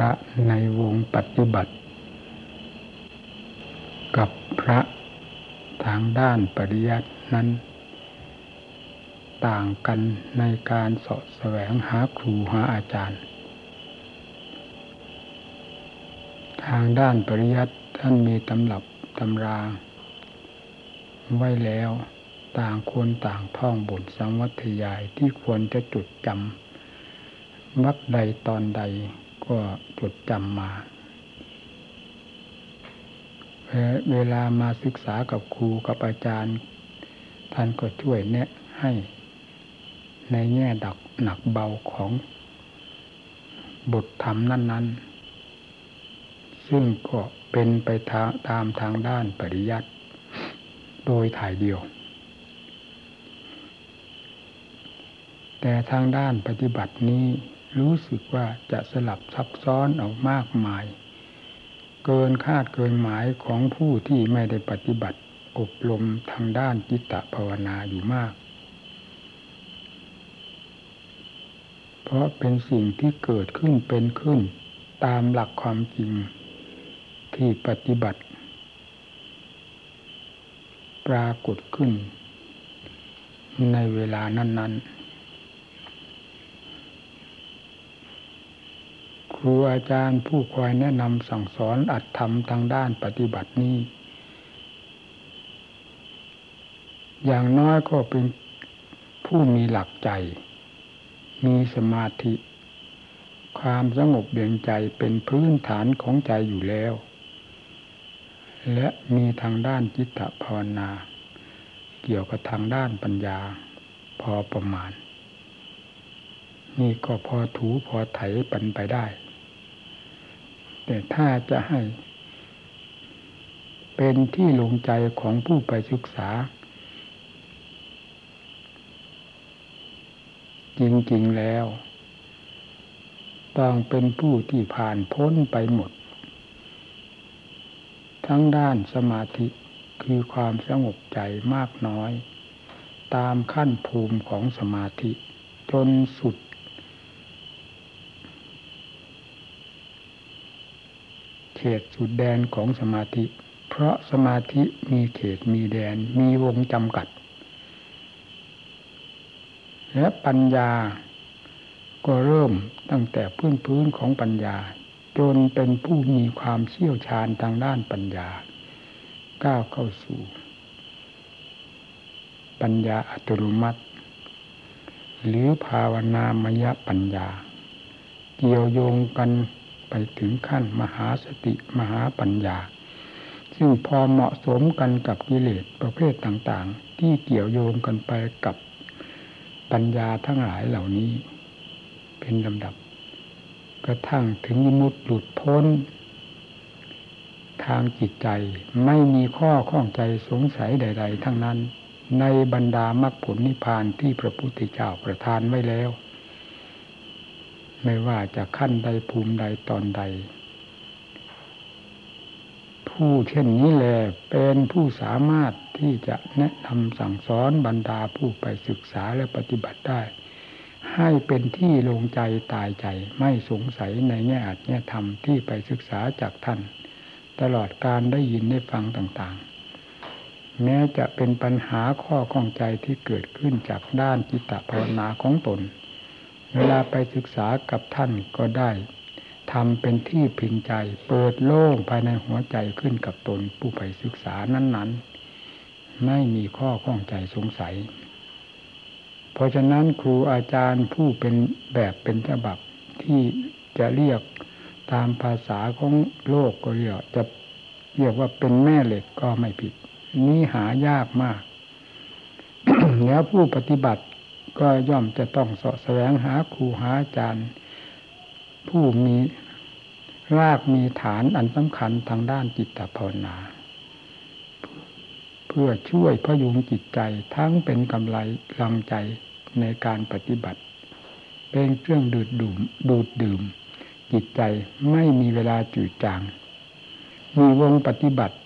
ระในวงปฏิบัติ กับพระทางด้านปริยัตินั้น ต่างกันในการสอบแสวงหาครูหาอาจารย์ ทางด้านปริยัติท่านมีตำรับตำราไว้แล้วต่างคนต่างท่องบทสังวัตยายที่ควรจะจดจำวักใดตอนใด ก็จดจำมาเวลามาศึกษากับครูกับอาจารย์ ท่านก็ช่วยแนะให้ในแง่ดักหนักเบาของบทธรรมนั้น ๆ ซึ่งก็เป็นไปตามทางด้านปริยัติโดยถ่ายเดียว แต่ทางด้านปฏิบัตินี้ รู้สึกว่าจะสลับซับซ้อนออกมากมาย เกินคาดเกินหมายของผู้ที่ไม่ได้ปฏิบัติอบรมทางด้านจิตตภาวนาอยู่มาก เพราะเป็นสิ่งที่เกิดขึ้นเป็นขึ้นตามหลักความจริงที่ปฏิบัติ ปรากฏขึ้นในเวลานั้น ๆ ครูอาจารย์ผู้คอยแนะนำสั่งสอนอัดทำทางด้านปฏิบัตินี้ อย่างน้อยก็เป็นผู้มีหลักใจ มีสมาธิ ความสงบเบียงใจเป็นพื้นฐานของใจอยู่แล้ว และมีทางด้านจิตภาวนา เกี่ยวกับทางด้านปัญญาพอประมาณนี่ก็พอถูพอไถปันไปได้ แต่ถ้าจะให้ เป็นที่ลงใจของผู้ไปศึกษา จริงๆแล้ว ต้องเป็นผู้ที่ผ่านพ้นไปหมด ทั้งด้านสมาธิคือความสงบใจมากน้อย ตามขั้นภูมิของสมาธิ จนสุด เขตสุดแดนของสมาธิ เพราะสมาธิมีเขตมีแดนมีวงจำกัด และปัญญาก็เริ่มตั้งแต่พื้นพื้นของปัญญา จนเป็นผู้มีความเชี่ยวชาญทางด้านปัญญา ก้าวเข้าสู่ ปัญญาอัตโนมัติ หรือภาวนามยปัญญา เกี่ยวโยงกัน ไปถึงขั้นมหาสติมหาปัญญา ซึ่งพอเหมาะสมกันกับกิเลสประเภทต่างๆ ที่เกี่ยวโยงกันไปกับปัญญาทั้งหลายเหล่านี้ เป็นลำดับ กระทั่งถึงมุดหลุดพ้น ทางจิตใจไม่มีข้อข้องใจสงสัยใด ๆ ทั้งนั้น ในบรรดามรรคผลนิพพานที่พระพุทธเจ้าประทานไว้แล้ว ไม่ว่าจะขั้นใดภูมิใดตอนใด ผู้เช่นนี้แหละเป็นผู้สามารถที่จะแนะนำสั่งสอนบรรดาผู้ไปศึกษาและปฏิบัติได้ ให้เป็นที่ลงใจตายใจไม่สงสัยในแง่อัดแง่ธรรมที่ไปศึกษาจากท่าน ตลอดการได้ยินได้ฟังต่างๆ แม้จะเป็นปัญหาข้อข้องใจที่เกิดขึ้นจากด้านจิตตภาวนาของตน เวลาไปศึกษากับท่านก็ได้ทำเป็นที่พิงใจ เปิดโล่งภายในหัวใจขึ้นกับตนผู้ไปศึกษานั้น ๆ ไม่มีข้อข้องใจสงสัย เพราะฉะนั้นครูอาจารย์ผู้เป็นแบบเป็นฉบับที่จะเรียกตามภาษาของโลกก็เรียกจะเรียกว่าเป็นแม่เหล็กก็ไม่ผิด นี่หายากมาก แล้วผู้ปฏิบัติ ก็ย่อมจะต้องสาะแสวงหาครูหาอาจารย์ ผู้มีรากมีฐานอันสำคัญทางด้านจิตภาวนา เพื่อช่วยพยุงจิตใจทั้งเป็นกำไรลังใจในการปฏิบัติ เป็นเครื่องดูดดื่มดูดดื่ม จิตใจไม่มีเวลาจืดจาง มีวงปฏิบัติ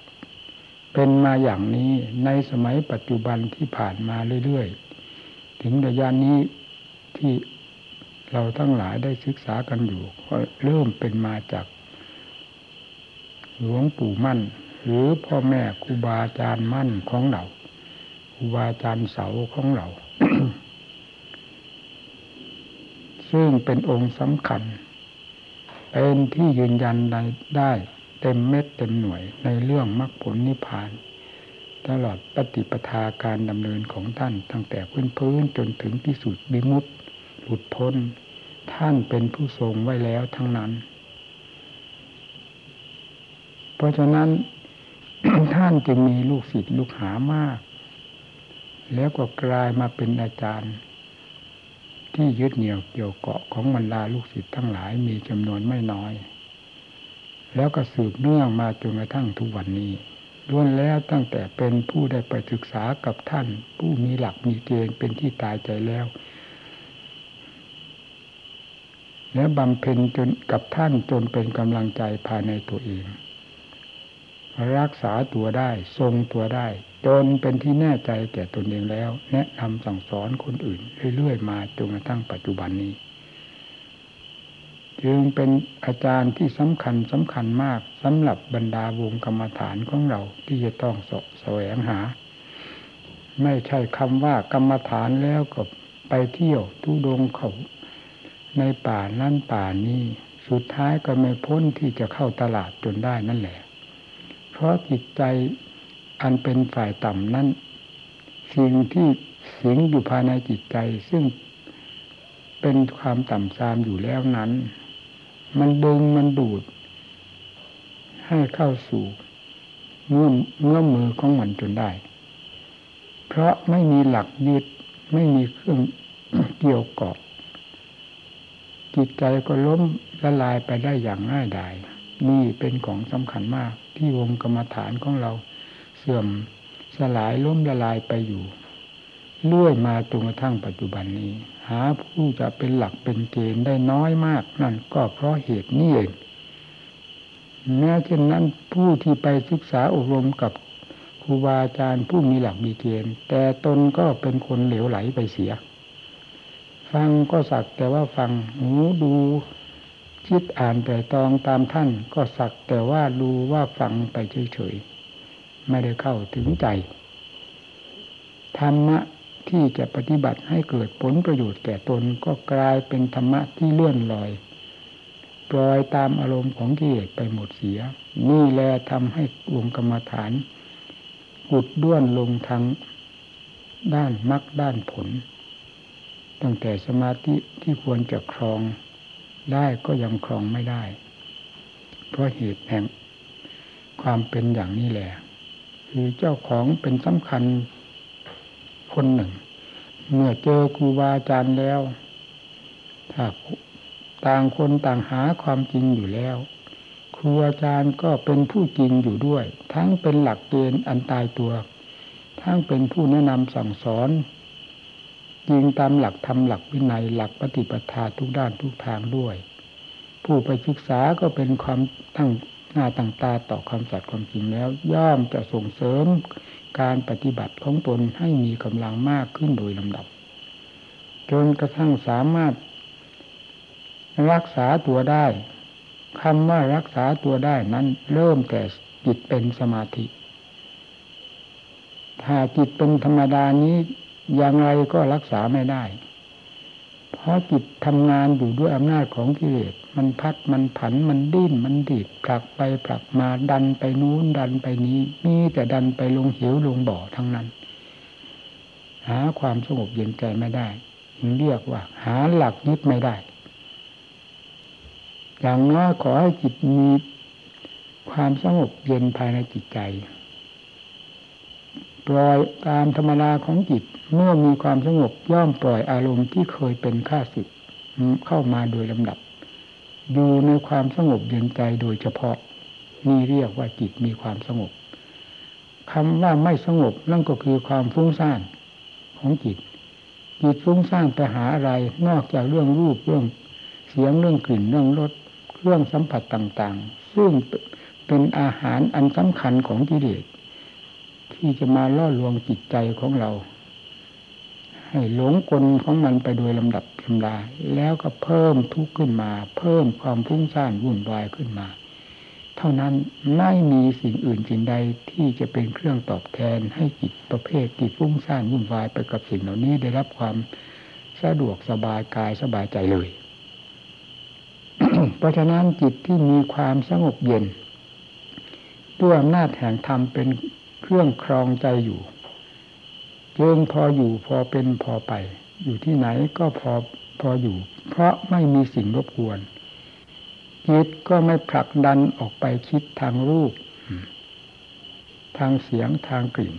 เป็นมาอย่างนี้ในสมัยปัจจุบันที่ผ่านมาเรื่อยๆ ถึงระยะนี้ที่เราทั้งหลายได้ศึกษากันอยู่ก็เริ่มเป็นมาจาก หลวงปู่มั่น หรือพ่อแม่ครูบาอาจารย์มั่นของเราครูบาอาจารย์เสาของเรา ซึ่งเป็นองค์สำคัญ เป็นที่ยืนยันได้เต็มเม็ดเต็มหน่วยในเรื่องมรรคผลนิพพาน ตลอดปฏิปทาการดำเนินของท่าน ตั้งแต่พื้นพื้นจนถึงที่สุดบิมุตหลุดพ้น ท่านเป็นผู้ทรงไว้แล้วทั้งนั้น เพราะฉะนั้นท่านจึงมีลูกศิษย์ลูกหามาก แล้วก็กลายมาเป็นอาจารย์ ที่ยึดเหนี่ยวเกี่ยวเกาะของบรรดาลูกศิษย์ทั้งหลายมีจำนวนไม่น้อย แล้วก็สืบเนื่องมาจนกระทั่งทุกวันนี้ ล้วนแล้วตั้งแต่เป็นผู้ได้ไปศึกษากับท่าน ผู้มีหลักมีเกณฑ์เป็นที่ตายใจแล้ว แล้วบำเพ็ญจนกับท่านจนเป็นกำลังใจภายในตัวเอง รักษาตัวได้ทรงตัวได้ จนเป็นที่แน่ใจแก่ตนเองแล้ว แนะนำสั่งสอนคนอื่น เรื่อยๆมาจนกระทั่งปัจจุบันนี้ จึงเป็นอาจารย์ที่สำคัญสำคัญมากสำหรับบรรดาวงกรรมฐานของเราที่จะต้องสแสวงหา ไม่ใช่คำว่ากรรมฐานแล้วก็ไปเที่ยวทุดงเขาในป่านั่นป่านี้สุดท้ายก็ไม่พ้นที่จะเข้าตลาดจนได้นั่นแหละ เพราะจิตใจอันเป็นฝ่ายต่ำนั้นสิ่งที่สิงอยู่ภายในจิตใจซึ่งเป็นความต่ำทรามอยู่แล้วนั้น มันดึงมันดูด ให้เข้าสู่เงื่อมเงื่อมมือของมันจนได้ เพราะไม่มีหลักยึดไม่มีเครื่องเกี่ยวเกาะจิตใจก็ล้มละลายไปได้อย่างง่ายดายนี่เป็นของสำคัญมากที่วงกรรมฐานของเราเสื่อมสลายล้มละลายไปอยู่ เลื่อยมาจนกระทั่งปัจจุบันนี้ หาผู้จะเป็นหลักเป็นเกณฑ์ได้น้อยมาก นั่นก็เพราะเหตุนี้เองแม้เช่นนั้นผู้ที่ไปศึกษาอบรมกับครูบาอาจารย์ผู้มีหลักมีเกณฑ์แต่ตนก็เป็นคนเหลวไหลไปเสีย ฟังก็สักแต่ว่าฟังหูดูคิดอ่านแต่ตองตามท่านก็สักแต่ว่าดูว่าฟังไปเฉยๆไม่ได้เข้าถึงใจธรรมะ ที่จะปฏิบัติให้เกิดผลประโยชน์แก่ตนก็กลายเป็นธรรมะที่เลื่อนลอยปล่อยตามอารมณ์ของกิเลสไปหมดเสีย นี่แหละทำให้วงกรรมฐานหุดด้วนลงทางด้านมรรคด้านผล ตั้งแต่สมาธิที่ควรจะครองได้ก็ยังครองไม่ได้ เพราะเหตุแห่งความเป็นอย่างนี้แหละคือเจ้าของเป็นสำคัญ คนหนึ่ง เมื่อเจอครูบาอาจารย์แล้ว ถ้าต่างคนต่างหาความจริงอยู่แล้ว ครูอาจารย์ก็เป็นผู้จริงอยู่ด้วย ทั้งเป็นหลักเกณฑ์อันตายตัว ทั้งเป็นผู้แนะนำสั่งสอนจริงตามหลักธรรมหลักวินัยหลักปฏิปทาทุกด้านทุกทางด้วย ผู้ไปศึกษาก็เป็นความตั้งหน้าตั้งตาต่อความสัตย์ความจริงแล้ว ย่อมจะส่งเสริม การปฏิบัติของตนให้มีกำลังมากขึ้นโดยลำดับ จนกระทั่งสามารถ รักษาตัวได้คำว่ารักษาตัวได้นั้น เริ่มแต่จิตเป็นสมาธิ ถ้าจิตเป็นธรรมดานี้อย่างไรก็รักษาไม่ได้ เพราะจิตทำงานอยู่ด้วยอำนาจของกิเลส มันพัดมันผันมันดิ้นมันดีดผลักไปผลักมาดันไปนู้นดันไปนี้มีแต่ดันไปลงเหวลงบ่อทั้งนั้น หาความสงบเย็นใจไม่ได้เรียกว่า หาหลักยึดไม่ได้ อย่างน้อยขอให้จิตมีความสงบเย็นภายในจิตใจปล่อยตามธรรมดาของจิตเมื่อมีความสงบย่อมปล่อยอารมณ์ที่เคยเป็นข้าศึกเข้ามาโดยลำดับ อยู่ในความสงบเย็นใจโดยเฉพาะนี่เรียกว่าจิตมีความสงบคำว่าไม่สงบนั่นก็คือความฟุ้งซ่านของจิตจิตฟุ้งซ่านไปหาอะไรนอกจากเรื่องรูปเรื่องเสียงเรื่องกลิ่นเรื่องรสเรื่องสัมผัสต่างๆ ซึ่งเป็นอาหารอันสำคัญของกิเลสที่จะมาล่อลวงจิตใจของเรา ให้หลงกลของมันไปโดยลำดับลำดาแล้วก็เพิ่มทุกข์ขึ้นมา เพิ่มความพุ่งซ่านวุ่นวายขึ้นมา เท่านั้นไม่มีสิ่งอื่นสิ่งใดที่จะเป็นเครื่องตอบแทนให้จิตประเภทจิตฟุ้งซ่านวุ่นวายไปกับสิ่งเหล่านี้ได้รับความสะดวกสบายกายสบายใจเลย เพราะฉะนั้นจิตที่มีความสงบเย็นด้วยอำนาจแห่งธรรมเป็นเครื่องครองใจอยู่ จึงพออยู่พอเป็นพอไป อยู่ที่ไหนก็พอพออยู่ เพราะไม่มีสิ่งรบกวนจิตก็ไม่ผลักดันออกไปคิดทางรูป ทางเสียงทางกลิ่น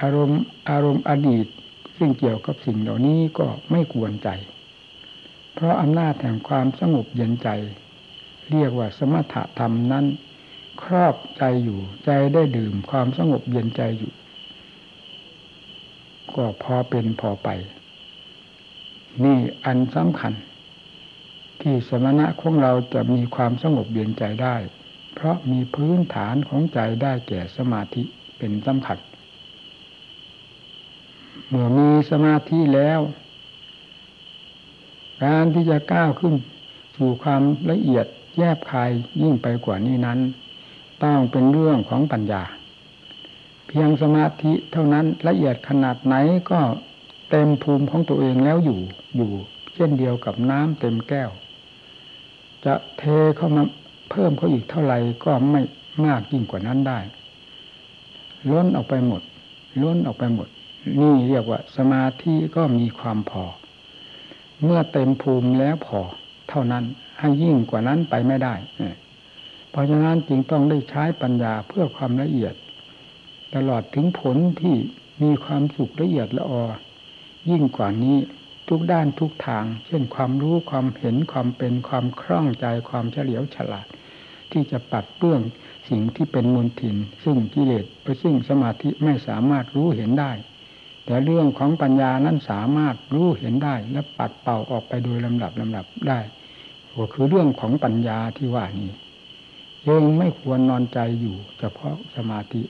อารมณ์อารมณ์อดีตซึ่งเกี่ยวกับสิ่งเหล่านี้ก็ไม่กวนใจ เพราะอำนาจแห่งความสงบเย็นใจ เรียกว่าสมถะธรรมนั้น ครอบใจอยู่ใจได้ดื่มความสงบเย็นใจอยู่ ก็พอเป็นพอไป นี่อันสำคัญ ที่สมณะของเราจะมีความสงบเย็นใจได้ เพราะมีพื้นฐานของใจได้แก่สมาธิเป็นสำคัญเมื่อมีสมาธิแล้ว การที่จะก้าวขึ้น สู่ความละเอียดแยบคายยิ่งไปกว่านี้นั้น ต้องเป็นเรื่องของปัญญา พียงสมาธิเท่านั้นละเอียดขนาดไหนก็เต็มภูมิของตัวเองแล้วอยู่อยู่ เช่นเดียวกับน้ำเต็มแก้ว จะเทเข้ามาเพิ่มเขาอีกเท่าไหร่ก็ไม่มากยิ่งกว่านั้นได้ ล้นออกไปหมด ล้นออกไปหมด นี่เรียกว่า สมาธิก็มีความพอ เมื่อเต็มภูมิแล้วพอ เท่านั้นให้ยิ่งกว่านั้นไปไม่ได้ เพราะฉะนั้นจึงต้องได้ใช้ปัญญาเพื่อความละเอียด ตลอดถึงผลที่มีความสุขละเอียดละออ ยิ่งกว่านี้ทุกด้านทุกทาง เช่นความรู้ความเห็นความเป็นความคล่องใจความเฉลียวฉลาด ที่จะปัดเปื้องสิ่งที่เป็นมลทิน ซึ่งกิเลสไปซึ่งสมาธิไม่สามารถรู้เห็นได้ แต่เรื่องของปัญญานั้นสามารถรู้เห็นได้ และปัดเป่าออกไปโดยลำดับลำดับได้ก็คือเรื่องของปัญญาที่ว่านี้ยังไม่ควรนอนใจอยู่เฉพาะสมาธิ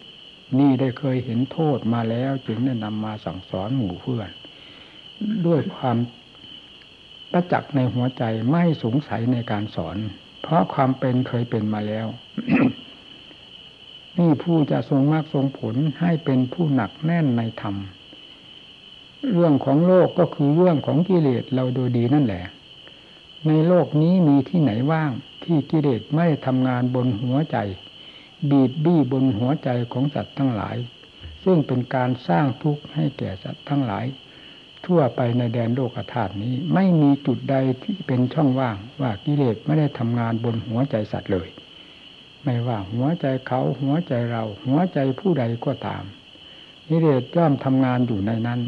นี่ได้เคยเห็นโทษมาแล้ว จึงได้นำมาสั่งสอนหมู่เพื่อน ด้วยความประจักษ์ในหัวใจไม่สงสัยในการสอน เพราะความเป็นเคยเป็นมาแล้ว นี่ผู้จะทรงมากทรงผลให้เป็นผู้หนักแน่นในธรรม เรื่องของโลกก็คือเรื่องของกิเลสเราโดยดีนั่นแหละ ในโลกนี้มีที่ไหนว่างที่กิเลสไม่ทำงานบนหัวใจ บีบบี้บนหัวใจของสัตว์ทั้งหลาย ซึ่งเป็นการสร้างทุกข์ให้แก่สัตว์ทั้งหลาย ทั่วไปในแดนโลกธาตุนี้ไม่มีจุดใดที่เป็นช่องว่างว่ากิเลสไม่ได้ทำงานบนหัวใจสัตว์เลย ไม่ว่าหัวใจเขาหัวใจเรา หัวใจผู้ใดก็ตามกิเลสย่อมทำงานอยู่ในนั้น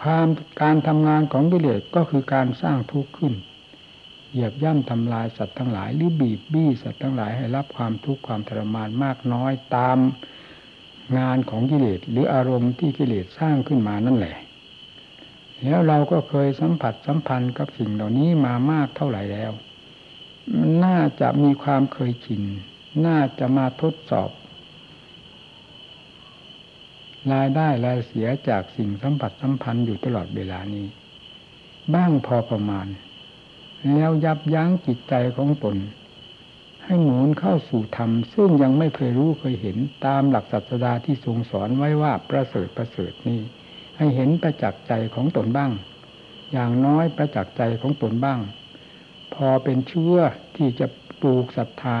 ความการทำงานของกิเลสก็คือการสร้างทุกข์ขึ้น เหยียบย่ำทำลายสัตว์ทั้งหลาย หรือบีบบี้สัตว์ทั้งหลายให้รับความทุกข์ความทรมานมากน้อยตามงานของกิเลสหรืออารมณ์ที่กิเลสสร้างขึ้นมานั่นแหละ แล้วเราก็เคยสัมผัสสัมพันธ์กับสิ่งเหล่านี้มามากเท่าไหร่แล้ว น่าจะมีความเคยชิน น่าจะมาทดสอบรายได้รายเสียจากสิ่งสัมผัสสัมพันธ์อยู่ตลอดเวลานี้ บ้างพอประมาณ แล้วยับยั้งจิตใจของตน ให้หมุนเข้าสู่ธรรม ซึ่งยังไม่เคยรู้เคยเห็นตามหลักศาสดาที่ทรงสอนไว้ว่าประเสริฐประเสริฐนี้ ให้เห็นประจักษ์ใจของตนบ้าง อย่างน้อยประจักษ์ใจของตนบ้าง พอเป็นเชื่อที่จะปลูกศรัทธา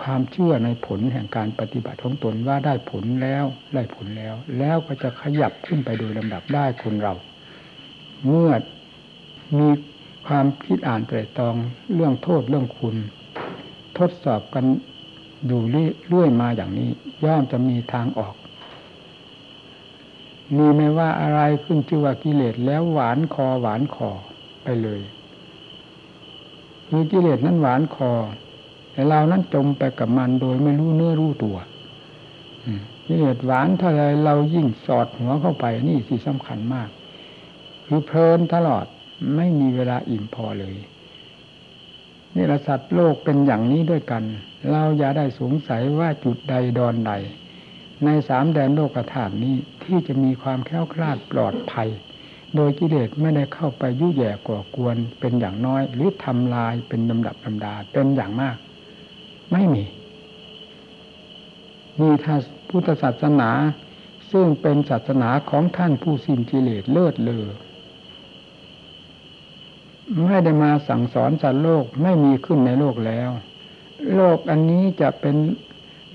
ความเชื่อในผลแห่งการปฏิบัติของตนว่าได้ผลแล้วได้ผลแล้ว แล้วก็จะขยับขึ้นไปโดยลำดับได้คนเรา เมื่อมี ความคิดอ่านแต่ตองเรื่องโทษเรื่องคุณ ทดสอบกันดูเรื่อยมาอย่างนี้ ย่อมจะมีทางออกมีไม่ว่าอะไรขึ้นชื่อว่ากิเลสแล้วหวานคอหวานคอไปเลยคือกิเลสนั้นหวานคอ แต่เรานั้นจมไปกับมันโดยไม่รู้เนื้อรู้ตัวกิเลสหวานเท่าไรเรายิ่งสอดหัวเข้าไปนี่สิสำคัญมาก คือเพลินตลอด ไม่มีเวลาอิ่มพอเลยนี่ละสัตว์โลกเป็นอย่างนี้ด้วยกัน เราอย่าได้สงสัยว่าจุดใดดอนใด ในสามแดนโลกธาตุนี้ที่จะมีความแค้วคลาดปลอดภัย โดยกิเลสไม่ได้เข้าไปยุ่ยแย่ก่อกวนเป็นอย่างน้อย หรือทำลายเป็นลำดับลำดาเป็นอย่างมาก ไม่มีมีถ้าพุทธศาสนา ซึ่งเป็นศาสนาของท่านผู้สิ้นกิเลสเลิศเลอ ไม่ได้มาสั่งสอนสัตว์โลกไม่มีขึ้นในโลกแล้ว โลกอันนี้จะเป็น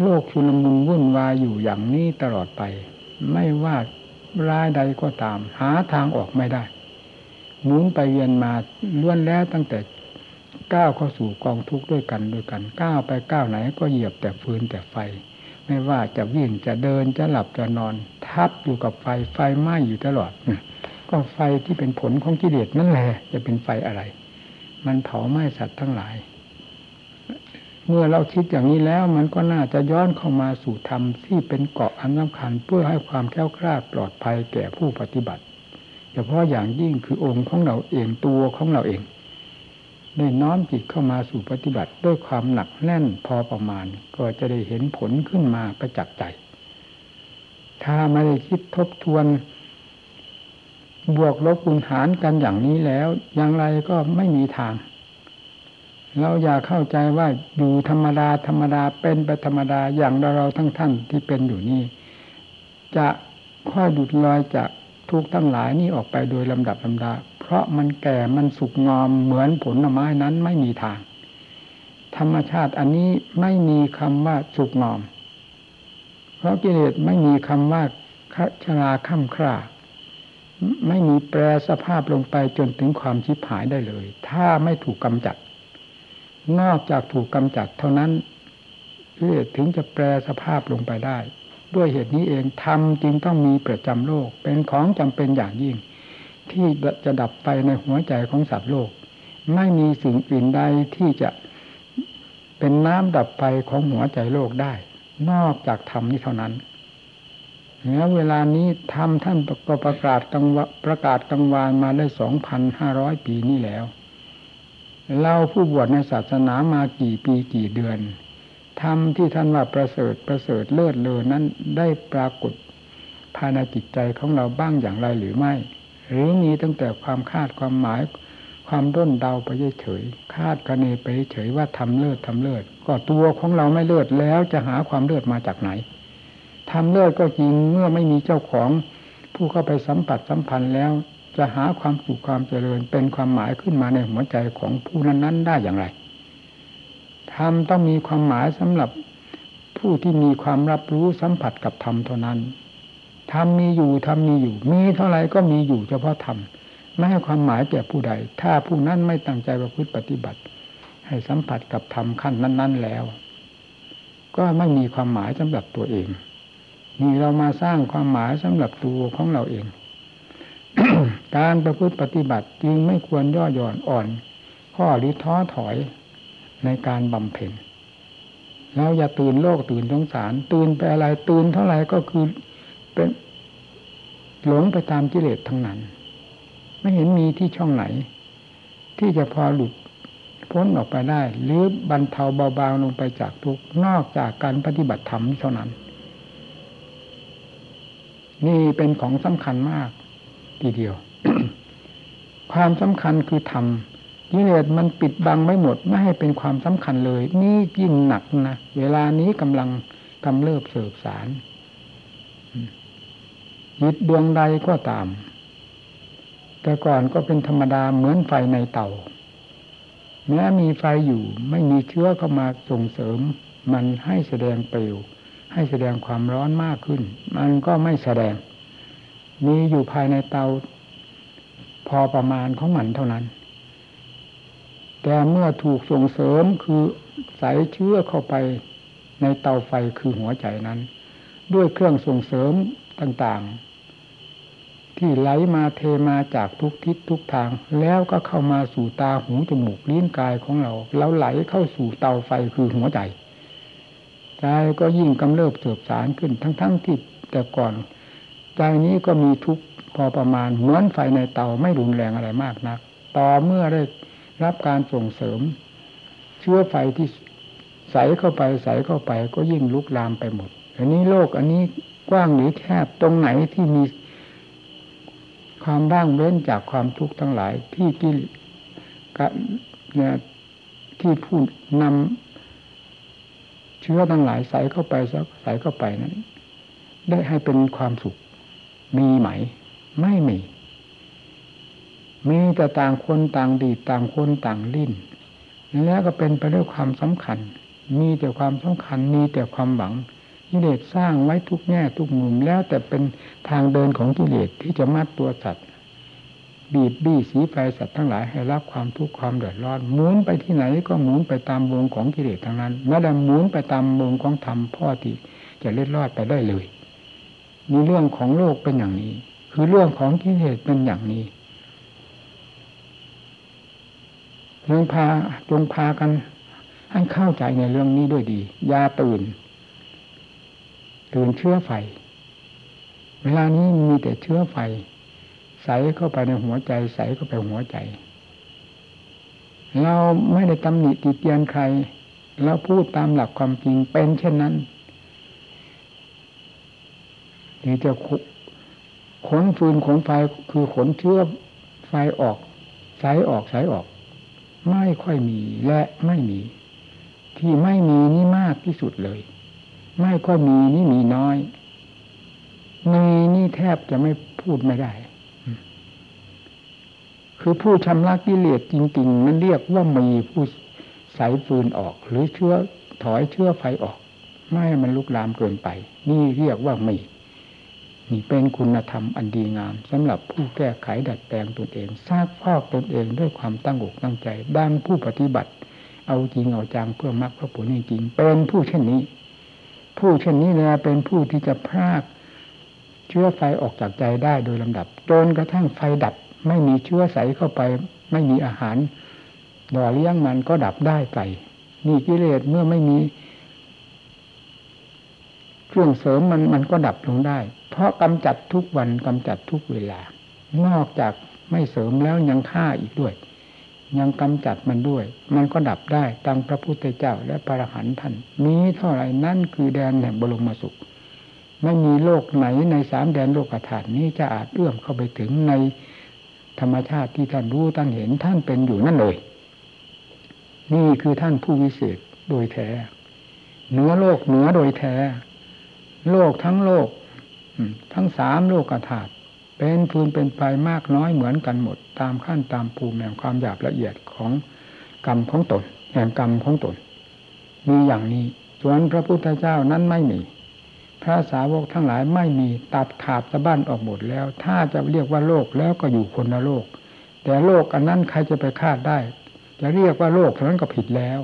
โลกชุลมุนวุ่นวายอยู่อย่างนี้ตลอดไป ไม่ว่าร้ายใดก็ตาม หาทางออกไม่ได้หมุนไปเวียนมาล้วนแล้วตั้งแต่ก้าวเข้าสู่กองทุกข์ด้วยกันด้วยกันก้าวไปก้าวไหนก็เหยียบแต่ฟืนแต่ไฟ ไม่ว่าจะวิ่งจะเดินจะหลับจะนอน ทับอยู่กับไฟไฟไหม้อยู่ตลอด ก็ไฟที่เป็นผลของกิเลสนั่นแหละจะเป็นไฟอะไร มันเผาไหม้สัตว์ทั้งหลาย เมื่อเราคิดอย่างนี้แล้ว มันก็น่าจะย้อนเข้ามาสู่ธรรมที่เป็นเกาะอันสำคัญเพื่อให้ความแก้วคลาดปลอดภัยแก่ผู้ปฏิบัติเฉพาะอย่างยิ่งคือองค์ของเราเองตัวของเราเองได้น้อมจิตเข้ามาสู่ปฏิบัติด้วยความหนักแน่นพอประมาณ ก็จะได้เห็นผลขึ้นมาประจักษ์ใจ ถ้าไม่ได้คิดทบทวน บวกลบคูณหารกันอย่างนี้แล้ว อย่างไรก็ไม่มีทาง เราอย่าเข้าใจว่าอยู่ธรรมดาธรรมดาเป็นไปธรรมดาอย่างเราเราทั้งท่านที่เป็นอยู่นี่ จะค่อยดุดลอยจากทุกทั้งหลายนี่ออกไปโดยลำดับลำดา เพราะมันแก่มันสุกงอมเหมือนผลไม้นั้นไม่มีทาง ธรรมชาติอันนี้ไม่มีคำว่าสุกงอม เพราะกิเลสไม่มีคำว่าชราค่ำคร่า ไม่มีแปรสภาพลงไปจนถึงความชิบหายได้เลย ถ้าไม่ถูกกำจัด นอกจากถูกกำจัดเท่านั้นเพื่อถึงจะแปรสภาพลงไปได้ ด้วยเหตุนี้เองธรรมจึงต้องมีประจำโลก เป็นของจำเป็นอย่างยิ่ง ที่จะดับไปในหัวใจของสัตว์โลก ไม่มีสิ่งอื่นใดที่จะเป็นน้ำดับไฟของหัวใจโลกได้ นอกจากธรรมนี้เท่านั้น แล้วเวลานี้ทำท่านก็ประกาศกังประกาศกังวานมาได้สองพันห้าร้อยปีนี้แล้ว เราผู้บวชในศาสนามากี่ปีกี่เดือนทำที่ท่านว่าประเสริฐประเสริฐเลิศเลอนั้นได้ปรากฏภายในจิตใจของเราบ้างอย่างไรหรือไม่ หรือมีตั้งแต่ความคาดความหมาย ความด้นเดาไปเฉยคาดคะเนไปเฉยว่าทำเลิศทำเลิศก็ตัวของเราไม่เลิศแล้วจะหาความเลิศมาจากไหน ทำเลิศก็จริงเมื่อไม่มีเจ้าของ ผู้เข้าไปสัมผัสสัมพันธ์แล้ว จะหาความสุขความเจริญเป็นความหมายขึ้นมาในหัวใจของผู้นั้น ๆ ได้อย่างไรธรรมต้องมีความหมายสำหรับผู้ที่มีความรับรู้สัมผัสกับธรรมเท่านั้นธรรมมีอยู่ธรรมมีอยู่ มีเท่าไรก็มีอยู่เฉพาะธรรมไม่ให้ความหมายแก่ผู้ใด ถ้าผู้นั้นไม่ตั้งใจประพฤติปฏิบัติ ให้สัมผัสกับธรรมขั้นนั้น ๆ แล้ว ก็ไม่มีความหมายสำหรับตัวเอง นี่เรามาสร้างความหมายสำหรับตัวของเราเอง การประพฤติปฏิบัติจึงไม่ควรย่อหย่อนอ่อน ข้อหรือท้อถอยในการบำเพ็ญเราอย่าตื่นโลกตื่นสงสาร ตื่นไปอะไรตื่นเท่าไหร่ก็คือเป็นหลงไปตามกิเลสทั้งนั้น ไม่เห็นมีที่ช่องไหน ที่จะพอหลุดพ้นออกไปได้ หรือบรรเทาเบาบางลงไปจากทุกนอกจากการปฏิบัติธรรมเท่านั้น นี่เป็นของสำคัญมาก ทีเดียว ความสำคัญคือธรรมกิเลสมันปิดบังไม่หมดไม่ให้เป็นความสำคัญเลย นี่ยิ่งหนักนะเวลานี้กำลังกำเริบเสบสารยิดดวงใดก็ตาม แต่ก่อนก็เป็นธรรมดาเหมือนไฟในเตาแม้มีไฟอยู่ไม่มีเชื้อเข้ามาส่งเสริม มันให้แสดงเปลว ให้แสดงความร้อนมากขึ้น มันก็ไม่แสดง มีอยู่ภายในเตาพอประมาณของมันเท่านั้น แต่เมื่อถูกส่งเสริมคือใส่เชื้อเข้าไปในเตาไฟคือหัวใจนั้น ด้วยเครื่องส่งเสริมต่างๆ ที่ไหลมาเทมาจากทุกทิศทุกทาง แล้วก็เข้ามาสู่ตาหูจมูกลิ้นกายของเรา แล้วไหลเข้าสู่เตาไฟคือหัวใจ ใจก็ยิ่งกำเริบเสืบสารขึ้นทั้งๆทที่แต่ก่อนใจนี้ก็มีทุกข์พอประมาณเหมือนไฟในเตาไม่รุนแรงอะไรมากนัก ต่อเมื่อได้รับการส่งเสริม เชื้อไฟที่ใสเข้าไปใสเข้าไปก็ยิ่งลุกลามไปหมด อันนี้โลกอันนี้กว้างหรือแคบตรงไหนที่มี ความบ้างเว้นจากความทุกข์ทั้งหลายที่กิเนี่ยที่พูดนำ เชื้อทั้งหลายใส่เข้าไปใส่เข้าไปนั้น ได้ให้เป็นความสุข มีไหม ไม่มี มีแต่ต่างคนต่างดีต่างคนต่างลิ้นแล้วก็เป็นไปด้วยความสำคัญ มีแต่ความสำคัญ มีแต่ความหวังกิเลสสร้างไว้ทุกแง่ทุกมุมแล้วแต่เป็นทางเดินของกิเลสที่จะมัดตัวสัตว์ บีบบี้สีไฟสัตว์ทั้งหลายให้รับความทุกข์ความเดือดร้อนหมุนไปที่ไหนก็หมุนไปตามวงของกิเลสทั้งนั้นไม่ได้หมุนไปตามวงของธรรมพ่อที่จะเล็ดรอดไปได้เลยมีเรื่องของโลกเป็นอย่างนี้ คือเรื่องของกิเลสเป็นอย่างนี้จงพาจงพากันให้เข้าใจในเรื่องนี้ด้วยดีอย่าตื่น ตื่นเชื้อไฟ เวลานี้มีแต่เชื้อไฟ ใส่เข้าไปในหัวใจ ใส่เข้าไปหัวใจ เราไม่ได้ตำหนิติเตียนใครเราพูดตามหลักความจริงเป็นเช่นนั้นนี่จะขนฟืนขนไฟคือขนเชื้อไฟออกใสออกใสออก ไม่ค่อยมีและไม่มี ที่ไม่มีนี่มากที่สุดเลย ไม่ก็มีนี่มีน้อยมีนี่แทบจะไม่พูดไม่ได้ คือผู้ชำระกิเลสจริง ๆ มันเรียกว่ามีผู้ใส่ฟืนออก หรือเชื้อถอยเชื้อไฟออก ไม่ให้มันลุกลามเกินไป นี่เรียกว่ามีนี่เป็นคุณธรรมอันดีงามสำหรับผู้แก้ไขดัดแปลงตนเองสร้างพอกตนเองด้วยความตั้งอกตั้งใจดังผู้ปฏิบัติ เอาจริงเอาจังเพื่อมรรคผลจริงๆเป็นผู้เช่นนี้ ผู้เช่นนี้แลเป็นผู้ที่จะพรากเชื้อไฟออกจากใจได้โดยลำดับจนกระทั่งไฟดับ ไม่มีเชื้อใสเข้าไป ไม่มีอาหารหล่อเลี้ยงมันก็ดับได้ไปนี่กิเลสเมื่อไม่มี เครื่องเสริมมันมันก็ดับลงได้ เพราะกำจัดทุกวันกำจัดทุกเวลา นอกจากไม่เสริมแล้วยังฆ่าอีกด้วย ยังกำจัดมันด้วย มันก็ดับได้ตังพระพุทธเจ้าและพระอรหันต์ท่านมีเท่าไหร่นั่นคือแดนแห่งบรมสุข ไม่มีโลกไหนในสามแดนโลกธาตุนี้จะอาจเอื้อมเข้าไปถึงใน ธรรมชาติที่ท่านรู้ท่านเห็นท่านเป็นอยู่นั่นเลย นี่คือท่านผู้วิเศษโดยแท้เหนือโลกเหนือโดยแท้ โลกทั้งโลกทั้งสามโลกธาตุเป็นฟืนเป็นไฟมากน้อยเหมือนกันหมด ตามขั้นตามภูมิแห่งความหยาบละเอียดของกรรมของตนแห่งกรรมของตนมีอย่างนี้ส่วนพระพุทธเจ้านั้นไม่มี พระสาวกทั้งหลายไม่มีตัดขาดสะบั้นออกหมดแล้ว ถ้าจะเรียกว่าโลกแล้วก็อยู่คนละโลก แต่โลกอันนั้นใครจะไปคาดได้ จะเรียกว่าโลกเท่านั้นก็ผิดแล้ว